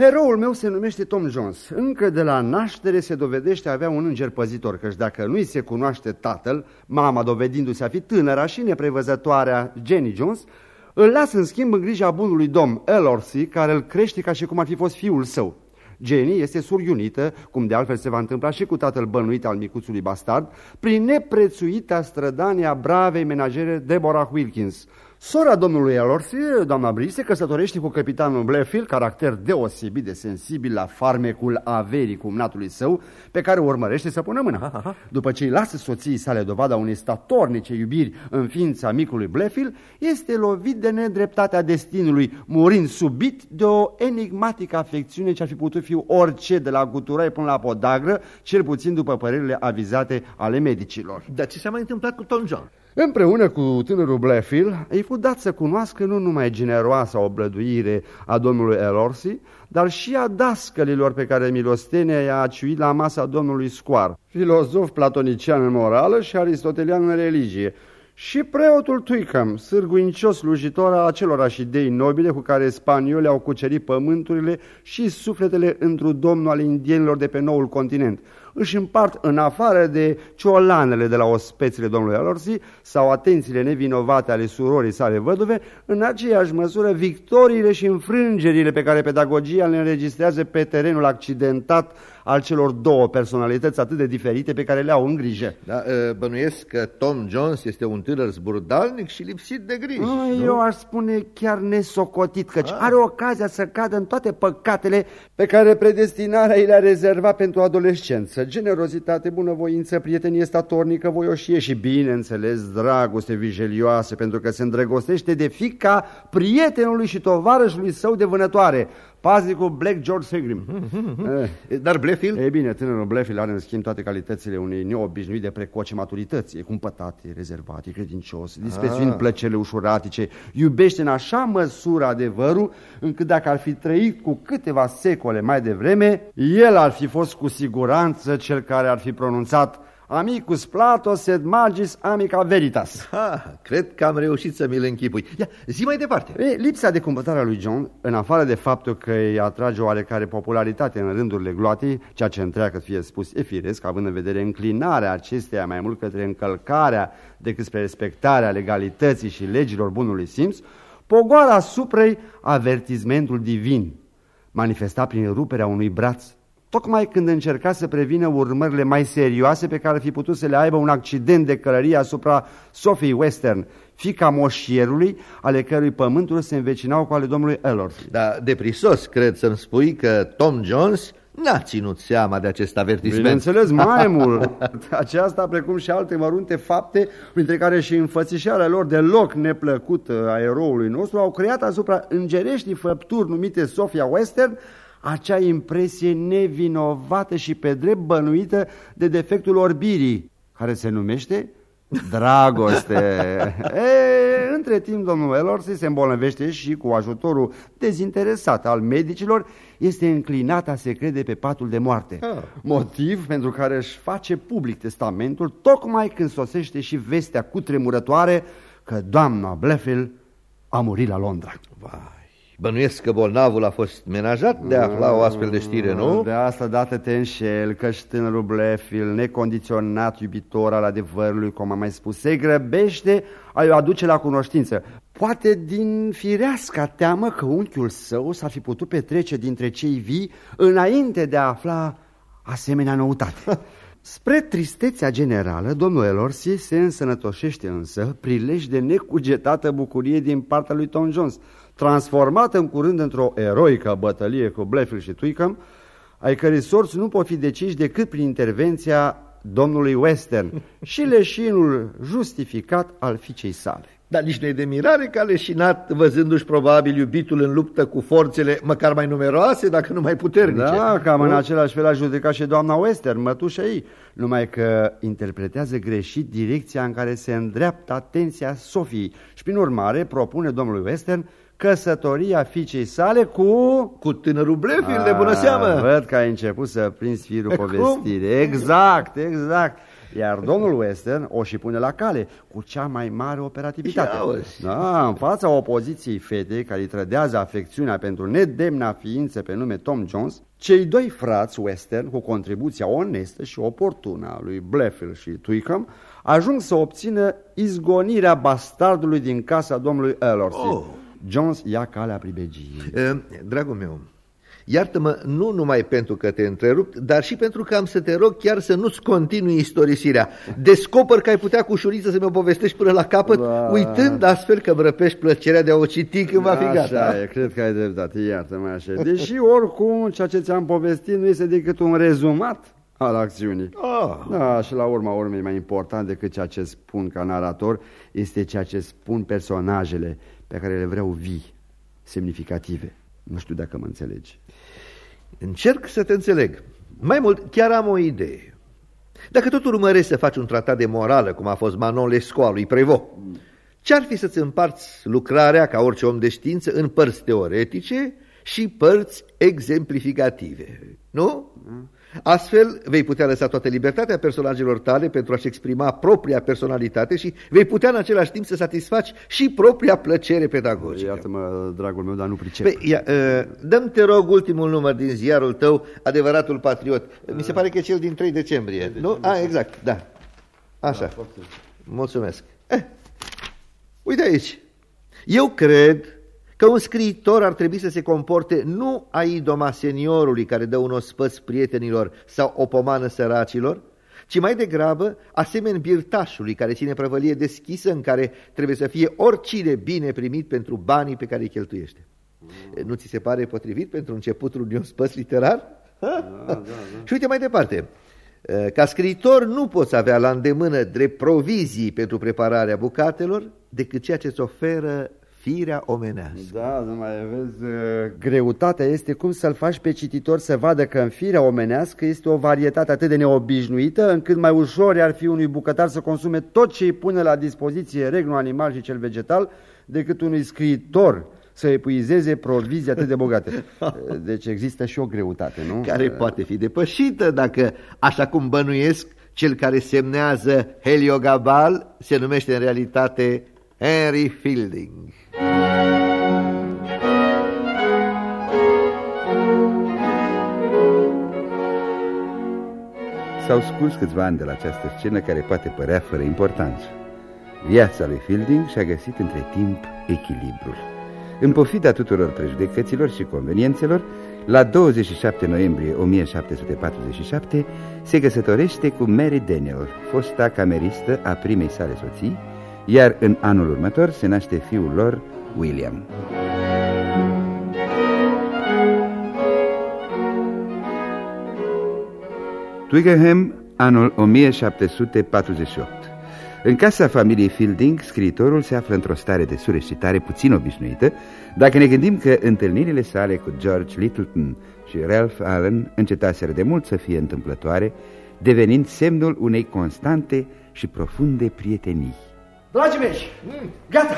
Eroul meu se numește Tom Jones. Încă de la naștere se dovedește a avea un înger păzitor, căci dacă nu-i se cunoaște tatăl, mama dovedindu-se a fi tânăra și neprevăzătoarea Jenny Jones, îl lasă în schimb în grija bunului domn Elorsi, care îl crește ca și cum ar fi fost fiul său. Jenny este surghiunită, cum de altfel se va întâmpla și cu tatăl bănuit al micuțului bastard, prin neprețuita strădania bravei menajere Deborah Wilkins, Sora domnului Elorsi, doamna Brie, se căsătorește cu capitanul Blairfield, caracter deosebit de sensibil la farmecul averii cumnatului său, pe care urmărește să pună mâna. După ce îi lasă soției sale dovada unei statornice iubiri în ființa micului Blairfield, este lovit de nedreptatea destinului, murind subit de o enigmatică afecțiune ce ar fi putut fi orice de la guturai până la podagră, cel puțin după părerile avizate ale medicilor. Dar ce s-a mai întâmplat cu Tom John? Împreună cu tânărul Blairfield, îi fu dat să cunoască nu numai generoasa oblăduire a domnului Elorsi, dar și a dascălilor pe care milostenia i-a aciuit la masa domnului Squar, filozof platonician în morală și aristotelian în religie, și preotul Twickham, sârguincios slujitor al acelorași idei nobile cu care spaniolii au cucerit pământurile și sufletele într-un domnul al indienilor de pe noul continent, își împart în afară de ciolanele de la ospețile domnului Alorsi sau atențiile nevinovate ale surorii sale văduve, în aceeași măsură victoriile și înfrângerile pe care pedagogia le înregistrează pe terenul accidentat al celor două personalități atât de diferite pe care le au în grijă. Da, bănuiesc că Tom Jones este un tânăr zburdalnic și lipsit de griji. Nu? Eu aș spune chiar nesocotit, căci are ocazia să cadă în toate păcatele pe care predestinarea îi le-a rezervat pentru adolescență. Generozitate, bunăvoință, prietenie statornică, voioșie și, bineînțeles, dragoste vijelioasă, pentru că se îndrăgostește de fica prietenului și tovarășului său de vânătoare, paznicul Black George Segrim. Eh, Dar Bleffield? Ei bine, tânărul Bleffield are în schimb toate calitățile unui neobișnuit de precoce maturități. E cumpătat, e rezervat, e credincios, disprețuind Ah. plăcerile ușuratice, iubește în așa măsură adevărul, încât dacă ar fi trăit cu câteva secole mai devreme, el ar fi fost cu siguranță cel care ar fi pronunțat Amicus Platos et magis amica veritas. Ha, cred că am reușit să mi-l închipui. Ia, zi mai departe. E, lipsa de cumpătare a lui John, în afară de faptul că îi atrage oarecare popularitate în rândurile gloatei, ceea ce întreagă fie spus e firesc, având în vedere înclinarea acesteia mai mult către încălcarea decât spre respectarea legalității și legilor bunului simț, pogoara asupra avertizmentul divin, manifestat prin ruperea unui braț, tocmai când încerca să prevină urmările mai serioase pe care ar fi putut să le aibă un accident de călărie asupra Sophie Western, fica moșierului, ale cărui pământuri se învecinau cu ale domnului Elorth. Da, de prisos, cred să-mi spui că Tom Jones n-a ținut seama de acest avertisment. Bineînțeles, mai mult. Aceasta, precum și alte mărunte fapte, printre care și înfățișarea lor deloc neplăcută a eroului nostru, au creat asupra îngereștii făpturi numite Sofia Western acea impresie nevinovată și pe drept bănuită de defectul orbirii, care se numește dragoste. e, între timp, domnul Elorsi se îmbolnăvește și cu ajutorul dezinteresat al medicilor este înclinat a se crede pe patul de moarte. Ah. Motiv pentru care își face public testamentul tocmai când sosește și vestea cutremurătoare că doamna Bleffield a murit la Londra. Vai, bănuiesc că bolnavul a fost menajat de a afla o astfel de știre, nu? De asta dată te înșel că și tânărul Bleffield, necondiționat iubitor al adevărului, cum am mai spus, se grăbește a-i aduce la cunoștință. Poate din fireasca teamă că unchiul său s-ar fi putut petrece dintre cei vii înainte de a afla asemenea noutate. Spre tristețea generală, domnul Elorsi se însănătoșește însă prilej de necugetată bucurie din partea lui Tom Jones, transformat în curând într-o eroică bătălie cu Bleffield și Twickham, ai cărei sorți nu pot fi deciși decât prin intervenția domnului Western și leșinul justificat al fiicei sale. Dar nici nu e de mirare că a leșinat văzându-și probabil iubitul în luptă cu forțele măcar mai numeroase, dacă nu mai puternice. Da, cam Nu? în același fel a judecat și doamna Western, mătușa ei, numai că interpretează greșit direcția în care se îndreaptă atenția Sofiei și, prin urmare, propune domnului Western căsătoria fiicei sale cu... Cu tânărul Bleffield, de bună seamă. Văd că ai început să prinzi firul E, povestirii. Exact, exact. Iar domnul Western o și pune la cale cu cea mai mare operativitate. Și auzi. Da, în fața opoziției fetei care îi trădează afecțiunea pentru nedemna ființă pe nume Tom Jones, cei doi frați Western, cu contribuția onestă și oportună a lui Bleffield și Twickham, ajung să obțină izgonirea bastardului din casa domnului Ellerslie. Oh. Jones ia calea pribegiei. Eh, Dragul meu, iartă-mă nu numai pentru că te întrerup, dar și pentru că am să te rog chiar să nu-ți continui istorisirea. Descoper că ai putea cu ușurință să mi-o povestești până la capăt, Da. uitând astfel că îmi răpești plăcerea de a o citi când va fi gata. Așa e, cred că ai dreptate, iartă-mă așa. Deși oricum ceea ce ți-am povestit nu este decât un rezumat al acțiunii. Ah. Da, și la urma urmei mai important decât ceea ce spun ca narator este ceea ce spun personajele pe care le vreau vii, semnificative. Nu știu dacă mă înțelegi. Încerc să te înțeleg. Mai mult, chiar am o idee. Dacă tot urmărești să faci un tratat de morală, cum a fost Manon Lescaut al lui Prevot, ce-ar fi să-ți împarți lucrarea, ca orice om de știință, în părți teoretice și părți exemplificative, nu? Astfel vei putea lăsa toată libertatea personajelor tale pentru a-și exprima propria personalitate și vei putea în același timp să satisfaci și propria plăcere pedagogică. Iartă-mă, dragul meu, dar nu pricep. Păi, ia, uh, dăm te rog ultimul număr din ziarul tău, Adevăratul Patriot. Mi se pare că e cel din 3 decembrie, nu? Ah, exact, da. Așa. Mulțumesc. Eh, uite aici. Eu cred că un scriitor ar trebui să se comporte nu a idoma seniorului care dă un ospăț prietenilor sau o pomană săracilor, ci mai degrabă asemeni birtașului care ține prăvălie deschisă în care trebuie să fie oricine bine primit pentru banii pe care îi cheltuiește. Nu ți se pare potrivit pentru începutul unui ospăț literar? Da, da, da. Și uite mai departe. Ca scriitor nu poți avea la îndemână drept provizii pentru prepararea bucatelor decât ceea ce îți oferă firea omenească. Da, nu mai vezi, uh, greutatea este cum să-l faci pe cititor să vadă că în firea omenească este o varietate atât de neobișnuită, încât mai ușor ar fi unui bucătar să consume tot ce îi pune la dispoziție regnul animal și cel vegetal, decât unui scriitor să epuizeze provizii atât de bogate. Deci există și o greutate, nu? Care poate fi depășită dacă, așa cum bănuiesc, cel care semnează Heliogabal se numește în realitate Henry Fielding. S-au scurs câțiva ani de la această scenă care poate părea fără importanță. Viața lui Fielding și-a găsit între timp echilibrul. În pofida tuturor prejudecăților și conveniențelor, la 27 noiembrie 1747 se căsătorește cu Mary Daniel, fosta cameristă a primei sale soții, iar în anul următor se naște fiul lor, William. Twickenham, anul 1748 În casa familiei Fielding, scriitorul se află într-o stare de sureșitare puțin obișnuită, dacă ne gândim că întâlnirile sale cu George Littleton și Ralph Allen încetaseră de mult să fie întâmplătoare, devenind semnul unei constante și profunde prietenii. Dragii mei, gata,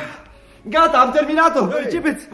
gata, am terminat-o. Începeți.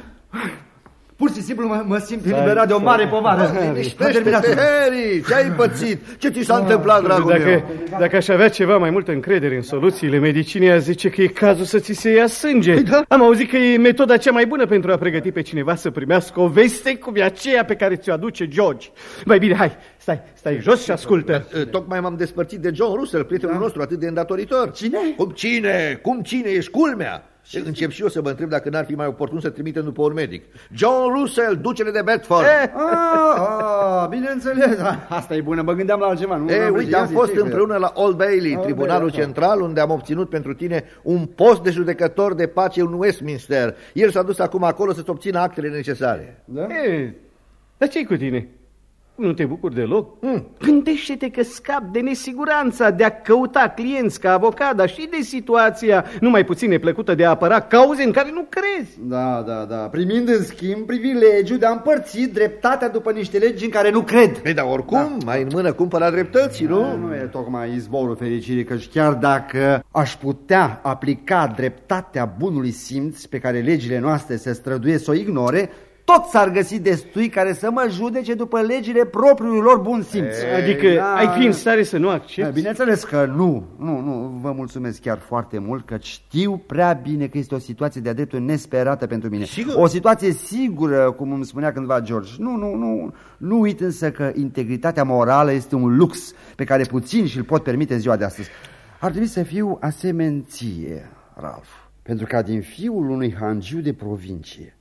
Pur și simplu mă, mă simt eliberat de o mare povară. Liniștește-te, Harry! Ce-ai pățit? Ce ți s-a întâmplat, dragul dacă, meu? Dacă aș avea ceva mai multă încredere în soluțiile medicinii, aș zice că e cazul să ți se ia sânge. Păi da. Am auzit că e metoda cea mai bună pentru a pregăti pe cineva să primească o veste cum e aceea pe care ți-o aduce George. Mai bine, hai, stai, stai jos și ascultă. Tocmai m-am despărțit de John Russell, prietenul nostru atât de îndatoritor. Cine? Cum cine? Cum cine? Ești culmea? Încep și eu să mă întreb dacă n-ar fi mai oportun să trimitem după un medic. John Russell, ducele de Bedford. Ah, ah, bineînțeles, asta e bună, mă gândeam la altceva. Nu, E, n-am uite, am zis, fost zice, împreună la Old Bailey, Old tribunalul Bailey, central, unde am obținut pentru tine un post de judecător de pace în Westminster. El s-a dus acum acolo să-ți obțină actele necesare. Da? E, dar ce cu tine? Nu te bucuri deloc? Mm. Gândește-te că scap de nesiguranța de a căuta clienți ca avocat, dar și de situația numai puțin neplăcută de a apăra cauze în care nu crezi. Da, da, da. Primind în schimb privilegiul de a împărți dreptatea după niște legi în care nu cred. Ei, dar oricum, mai în mână cumpăra dreptății, nu? Da, nu e tocmai izvorul fericirii, căci chiar dacă aș putea aplica dreptatea bunului simț pe care legile noastre se străduie să o ignore, tot s-ar găsi destui care să mă judece după legile propriului lor bun simț. Adică da. ai fi în stare să nu Da, accepti? Bineînțeles că nu, nu, nu, vă mulțumesc chiar foarte mult că știu prea bine că este o situație de-a dreptul nesperată pentru mine. Sigur. O situație sigură, cum îmi spunea cândva George. Nu, nu, nu, nu uit însă că integritatea morală este un lux pe care puțin și-l pot permite în ziua de astăzi. Ar trebui să fiu asemenție, Ralph, pentru ca din fiul unui hangiu de provincie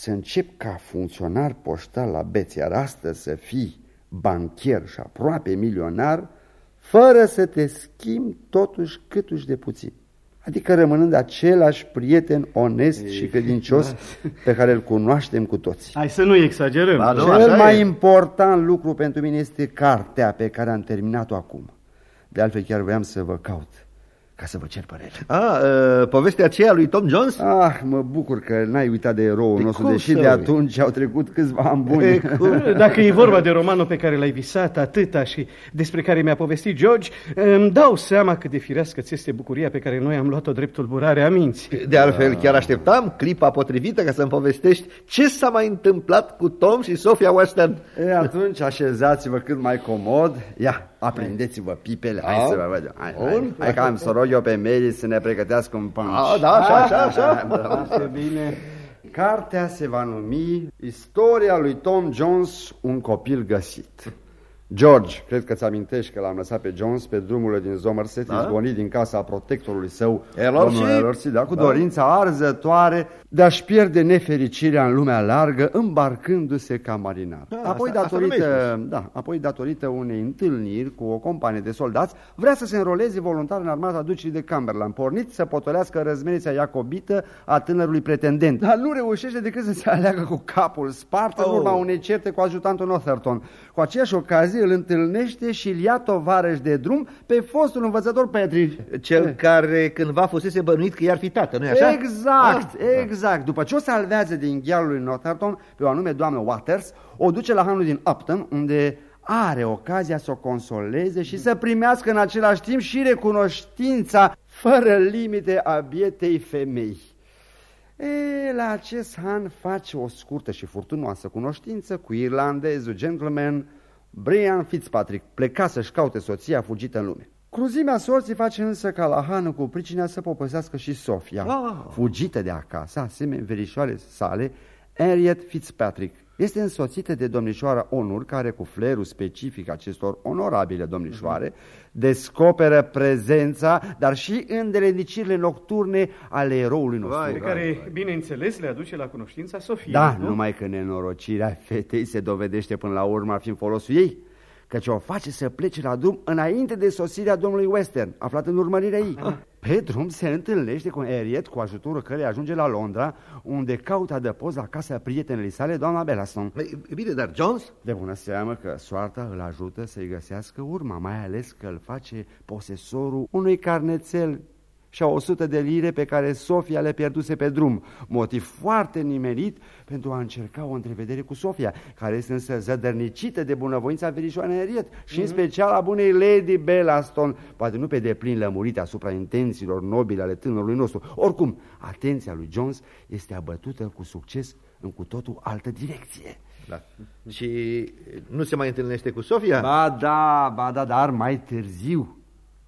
să încep ca funcționar poștal la Beț, iar astăzi să fii bancher și aproape milionar, fără să te schimbi totuși câtuși de puțin. Adică rămânând același prieten onest și credincios pe care îl cunoaștem cu toții. Hai să nu exagerăm. Ba, nu, Cel așa mai e. important lucru pentru mine este cartea pe care am terminat-o acum. De altfel chiar voiam să vă caut ca să vă cer părere. A, uh, povestea aceea lui Tom Jones? Ah, mă bucur că n-ai uitat de eroul De nostru, cum deși să de uit? atunci au trecut câțiva ani buni. E, cum? Dacă e vorba de romanul pe care l-ai visat atâta și despre care mi-a povestit George, îmi dau seama cât de firească ți este bucuria pe care noi am luat-o drept tulburare a minții. De altfel, chiar așteptam clipa potrivită ca să-mi povestești ce s-a mai întâmplat cu Tom și Sofia Western. E, atunci așezați-vă cât mai comod. Ia, aprindeți-vă pipele. Hai Da. să vă văd. Hai, Bun. hai, hai că am să rog eu pe Mary să ne pregătească un punch. A, da, așa, așa, așa. Foarte bine. Cartea se va numi Istoria lui Tom Jones, un copil găsit. George, cred că ți amintești că l-am lăsat pe Jones pe drumurile din Somerset, Da? izgonit din casa protectorului său, Elorsi? domnul Elorsi, da, cu Da. dorința arzătoare de a-și pierde nefericirea în lumea largă, îmbarcându-se ca marinar. Da, apoi, asta- asta nu datorită, da, apoi, datorită unei întâlniri cu o companie de soldați, vrea să se înroleze voluntar în armata ducelui de Cumberland, pornit să potolească răzmenița iacobită a tânărului pretendent. Dar nu reușește decât să se aleagă cu capul spart în Oh. urma unei certe cu ajutantul Northerton. Cu aceeași ocazie îl întâlnește și îl ia tovarăș de drum pe fostul învățător Petri. Cel care cândva fusese bănuit că i-ar fi tată, nu-i așa? Exact, ah, exact. După ce o salvează din ghealul lui Northampton pe o anume doamnă Waters, o duce la hanul din Upton, unde are ocazia să o consoleze și să primească în același timp și recunoștința fără limite a bietei femei. E, la acest han face o scurtă și furtunoasă cunoștință cu irlandezul gentleman Brian Fitzpatrick, pleca să-și caute soția fugită în lume. Cruzimea sorții face însă ca la hană cu pricina să popăsească și Sofia, ah. fugită de acasă, asemenea verișoare sale, Harriet Fitzpatrick, este însoțită de domnișoara Onur, care cu flerul specific acestor onorabile domnișoare descoperă prezența, dar și îndelenicirile nocturne ale eroului nostru. Vai, pe care, bineînțeles, le aduce la cunoștința Sofia. Da, nu? numai că nenorocirea fetei se dovedește până la urmă a fi în folosul ei căci o face să plece la drum înainte de sosirea domnului Western, aflat în urmărirea ei. Ah. Pe drum se întâlnește cu Harriet, cu ajutorul cărei ajunge la Londra, unde caută adăpost la casa prietenului sale, doamna Bellaston. Bine, dar Jones? De bună seamă că soarta îl ajută să-i găsească urma, mai ales că îl face posesorul unui carnețel și a 100 de lire pe care Sofia le pierduse pe drum, motiv foarte nimerit pentru a încerca o întrevedere cu Sofia, care este însă zădărnicită de bunăvoința verișoanei Harriet și mm -hmm. în mhm. special a bunei Lady Bellaston, poate nu pe deplin lămurite asupra intențiilor nobile ale tânărului nostru. Oricum, atenția lui Jones este abătută cu succes în cu totul altă direcție. Da. Și nu se mai întâlnește cu Sofia? Ba da, ba da, dar mai târziu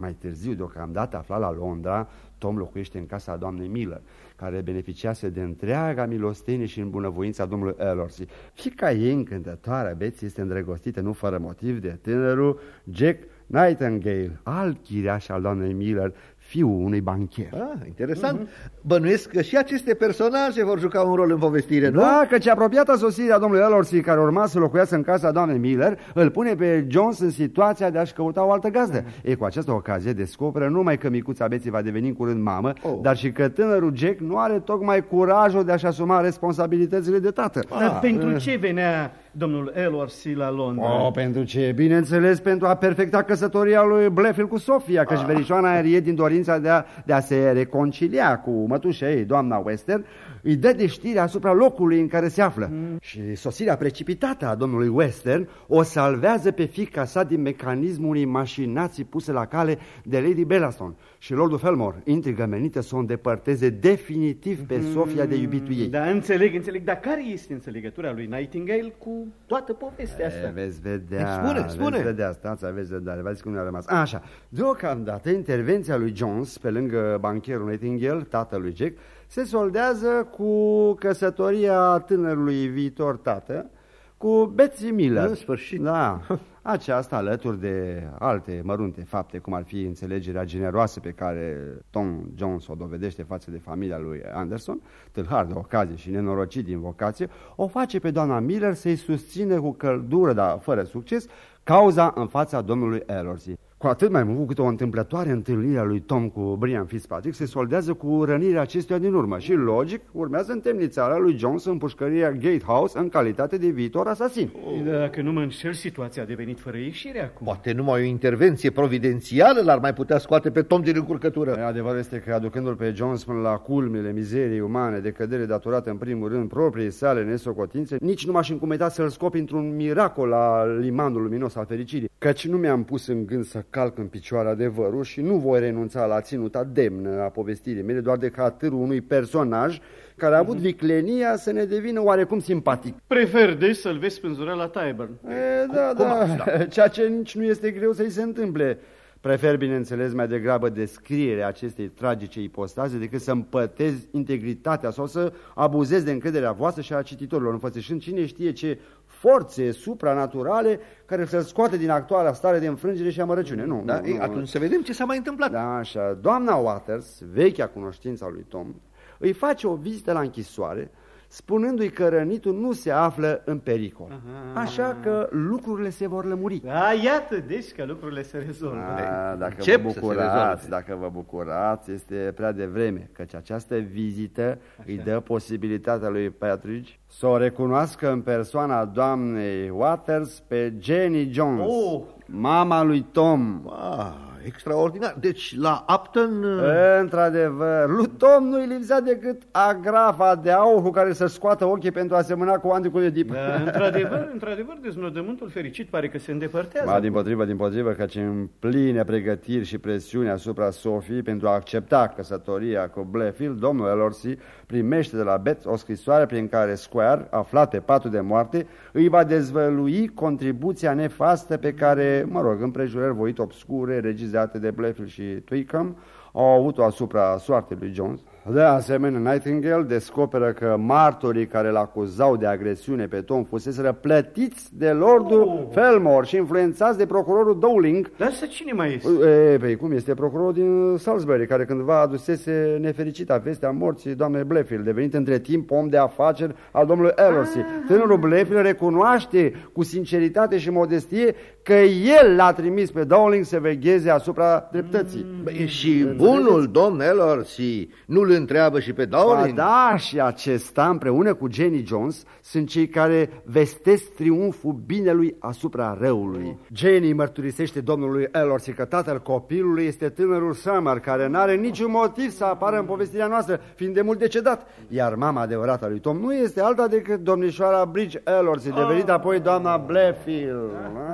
mai târziu, deocamdată aflat la Londra, Tom locuiește în casa doamnei Miller, care beneficiase de întreaga milostenie și bunăvoința domnului Elorsi. Fica ei încântătoare, Betsy, este îndrăgostită, nu fără motiv, de tânărul Jack Nightingale, alt chiriaș al doamnei Miller, fiul unui bancher. Ah, interesant. Mm -hmm. Bănuiesc că și aceste personaje vor juca un rol în povestire, nu? Da, căci apropiata sosirea domnului Elorsi, care urma să locuiască în casa doamnei Miller, îl pune pe Jones în situația de a-și căuta o altă gazdă. Mm -hmm. E, cu această ocazie descoperă numai că micuța Beții va deveni în curând mamă, oh. dar și că tânărul Jack nu are tocmai curajul de a-și asuma responsabilitățile de tată. Dar ah. pentru ce venea domnul Elorsi la Londra? Oh, pentru ce? Bineînțeles, pentru a perfecta căsătoria lui Blefil cu Sofia, căci ah. verișoana Arie din dorința de a, de a se reconcilia cu mătușa ei, doamna Western, îi dă de știre asupra locului în care se află. Mm. Și sosirea precipitată a domnului Western o salvează pe fica sa din mecanismul unei mașinații puse la cale de Lady Bellaston. Și Lordul Felmore, intrigă menită să o îndepărteze definitiv pe mm. Sofia de iubitul ei. Da, înțeleg, înțeleg. Dar care este înțelegătura lui Nightingale cu toată povestea asta? E, veți vedea, spune, spune. veți vedea, stați, aveți vedere, vedeți cum ne-a rămas. Așa, deocamdată intervenția lui Jones, pe lângă bancherul Nightingale, tatălui Jack, se soldează cu căsătoria tânărului viitor tată, cu Betsy Miller. În sfârșit. Da. Aceasta alături de alte mărunte fapte, cum ar fi înțelegerea generoasă pe care Tom Jones o dovedește față de familia lui Anderson, tâlhar de ocazie și nenorocit din vocație, o face pe doamna Miller să-i susține cu căldură, dar fără succes, cauza în fața domnului Ellerslie. Cu atât mai mult cât o întâmplătoare întâlnire a lui Tom cu Brian Fitzpatrick se soldează cu rănirea acestuia din urmă și, logic, urmează întemnițarea lui Jones în pușcăria Gatehouse în calitate de viitor asasin. Oh. Dacă nu mă înșel, situația a devenit fără ieșire acum. Poate numai o intervenție providențială l-ar mai putea scoate pe Tom din încurcătură. Adevărul este că, aducându-l pe Jones până la culmile mizeriei umane, de cădere datorată în primul rând propriei sale nesocotințe, nici nu m-aș încumeta să-l scop într-un miracol al limanul luminos al fericirii, căci nu mi-am pus în gând să calc în picioare adevărul și nu voi renunța la ținuta demnă a povestirii mele doar de caracterul unui personaj care a avut mhm. viclenia să ne devină oarecum simpatic. Prefer deci să-l vezi spânzurat la Tyburn. E, da, da, ceea ce nici nu este greu să-i se întâmple. Prefer, bineînțeles, mai degrabă descrierea acestei tragice ipostaze decât să împătez integritatea sau să abuzez de încrederea voastră și a cititorilor, înfățișând cine știe ce forțe supranaturale care să scoate din actuala stare de înfrângere și amărăciune. Nu, da, nu, ei, nu, atunci să vedem ce s-a mai întâmplat. Da, așa. Doamna Waters, vechea cunoștința lui Tom, îi face o vizită la închisoare spunându-i că rănitul nu se află în pericol. Aha. Așa că lucrurile se vor lămuri. A, iată, deci că lucrurile se rezolvă. A, dacă vă bucurați, dacă vă bucurați, este prea devreme, căci această vizită Așa. îi dă posibilitatea lui Patrick să o recunoască în persoana doamnei Waters pe Jenny Jones, oh. mama lui Tom. Ah extraordinar. Deci la Upton... Uh, într-adevăr, lui Tom nu-i lipsea decât agrafa de aur cu care să scoată ochii pentru a semăna cu Anticul de Dip. Da, într-adevăr, într-adevăr, deznodământul fericit pare că se îndepărtează. Ba, din potrivă, din potrivă, că ce în pline pregătiri și presiune asupra Sofii pentru a accepta căsătoria cu Blefield, domnul Elorsi primește de la Bet o scrisoare prin care Square, aflat pe patul de moarte, îi va dezvălui contribuția nefastă pe care, mă rog, împrejurări voit obscure, regizate de Blefield și Twickham, au avut-o asupra soartei lui Jones. De asemenea, Nightingale descoperă că martorii care îl acuzau de agresiune pe Tom fusese plătiți de Lordul oh. Felmore și influențați de procurorul Dowling. Dar să cine mai este? E, pe cum este procurorul din Salisbury, care cândva adusese nefericita vestea morții doamnei Blefield, devenit între timp om de afaceri al domnului Ellersy. Ah. Tânărul Blefield recunoaște cu sinceritate și modestie că el l-a trimis pe Dowling să vegheze asupra dreptății. Mm. și bunul domn Ellersy nu îl întreabă și pe Dowling? Ba da, și acesta împreună cu Jenny Jones sunt cei care vestesc triumful binelui asupra răului. Oh. Jenny mărturisește domnului Ellersy că tatăl copilului este tânărul Summer, care nu are niciun motiv să apară în povestirea noastră, fiind de mult decedat. Iar mama adevărată a lui Tom nu este alta decât domnișoara Bridge Ellersy, devenit oh. apoi doamna Blefield.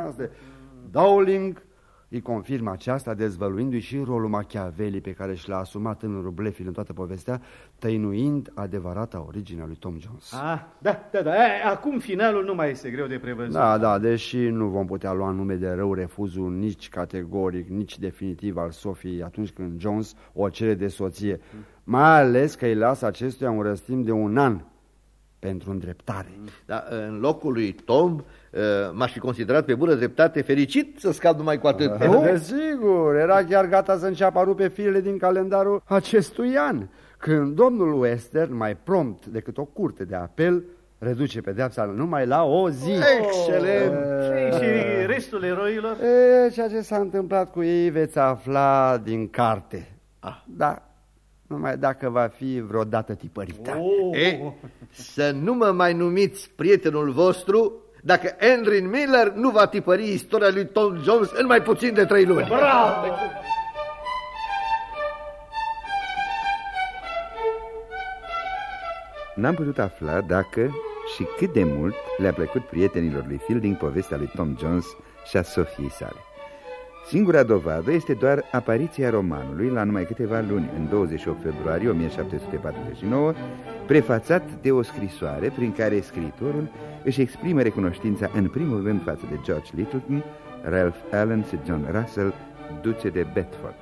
Asta Dowling îi confirmă aceasta, dezvăluindu-i și rolul Machiavelli pe care și l-a asumat în Blefil în toată povestea, tăinuind adevărata originea lui Tom Jones. Ah, da, da, da. E, acum finalul nu mai este greu de prevăzut. Da, da, deși nu vom putea lua nume de rău refuzul nici categoric, nici definitiv al Sofiei atunci când Jones o cere de soție, mai ales că îi lasă acestuia un răstim de un an pentru îndreptare. Da, în locul lui Tom Uh, m-aș fi considerat pe bună dreptate fericit să scap numai cu atât. Uh, desigur, era chiar gata să înceapă a rupe firele din calendarul acestui an, când domnul Western, mai prompt decât o curte de apel, reduce pedeapsa numai la o zi. Excelent! Uh, și restul eroilor? E, ceea ce s-a întâmplat cu ei veți afla din carte. Ah. Da, numai dacă va fi vreodată tipărită. Oh. E, să nu mă mai numiți prietenul vostru dacă Henry Miller nu va tipări istoria lui Tom Jones în mai puțin de trei luni. Bravo! N-am putut afla dacă și cât de mult le-a plăcut prietenilor lui Fielding povestea lui Tom Jones și a Sofiei sale. Singura dovadă este doar apariția romanului la numai câteva luni, în 28 februarie 1749, prefațat de o scrisoare prin care scriitorul își exprimă recunoștința în primul rând față de George Littleton, Ralph Allen și John Russell, duce de Bedford.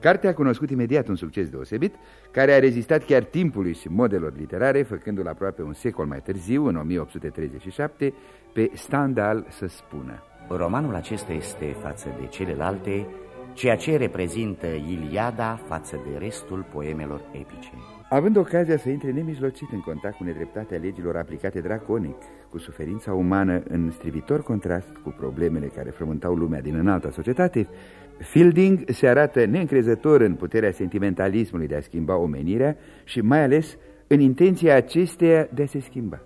Cartea a cunoscut imediat un succes deosebit, care a rezistat chiar timpului și modelor literare, făcându-l aproape un secol mai târziu, în 1837, pe Stendhal să spună. Romanul acesta este față de celelalte ceea ce reprezintă Iliada față de restul poemelor epice. Având ocazia să intre nemijlocit în contact cu nedreptatea legilor aplicate draconic, cu suferința umană în strivitor contrast cu problemele care frământau lumea din înalta societate, Fielding se arată neîncrezător în puterea sentimentalismului de a schimba omenirea și mai ales în intenția acesteia de a se schimba.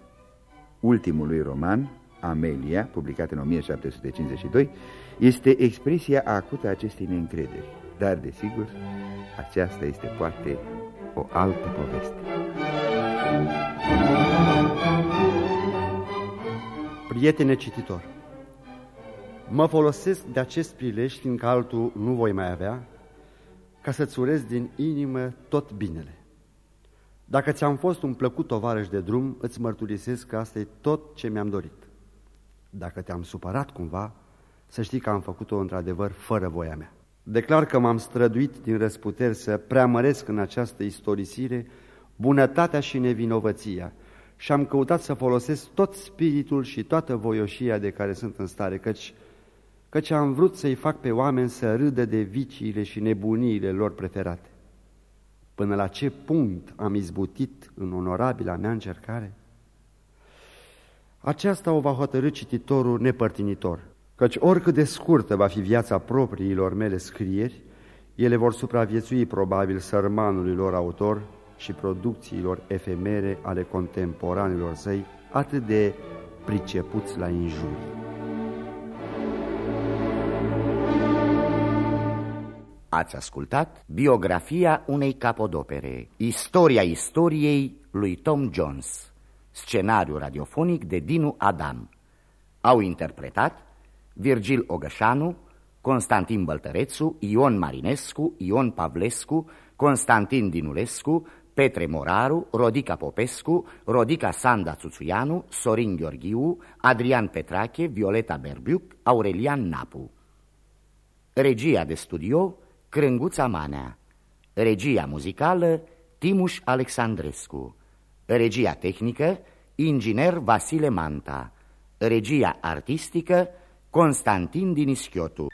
Ultimul lui roman, Amelia, publicat în 1752, este expresia acută a acestei neîncrederi. Dar, desigur, aceasta este poate o altă poveste. Prietene cititor, mă folosesc de acest prilej, fiindcă altul nu voi mai avea, ca să-ți urez din inimă tot binele. Dacă ți-am fost un plăcut tovarăș de drum, îți mărturisesc că asta e tot ce mi-am dorit. Dacă te-am supărat cumva, să știi că am făcut-o într-adevăr fără voia mea. Declar că m-am străduit din răsputeri să preamăresc în această istorisire bunătatea și nevinovăția și am căutat să folosesc tot spiritul și toată voioșia de care sunt în stare, căci, căci am vrut să-i fac pe oameni să râdă de viciile și nebuniile lor preferate. Până la ce punct am izbutit în onorabila mea încercare? Aceasta o va hotărâ cititorul nepărtinitor, căci oricât de scurtă va fi viața propriilor mele scrieri, ele vor supraviețui probabil sărmanului lor autor și producțiilor efemere ale contemporanilor săi, atât de pricepuți la injurii. Ați ascultat biografia unei capodopere, istoria istoriei lui Tom Jones, scenariu radiofonic de Dinu Adam. Au interpretat Virgil Ogășanu, Constantin Băltărețu, Ion Marinescu, Ion Pavlescu, Constantin Dinulescu, Petre Moraru, Rodica Popescu, Rodica Sanda Țuțuianu, Sorin Gheorghiu, Adrian Petrache, Violeta Berbiuc, Aurelian Napu. Regia de studio, Crânguța Manea. Regia muzicală, Timuș Alexandrescu. Regia tehnică, inginer Vasile Manta. Regia artistică, Constantin Dinischiotu.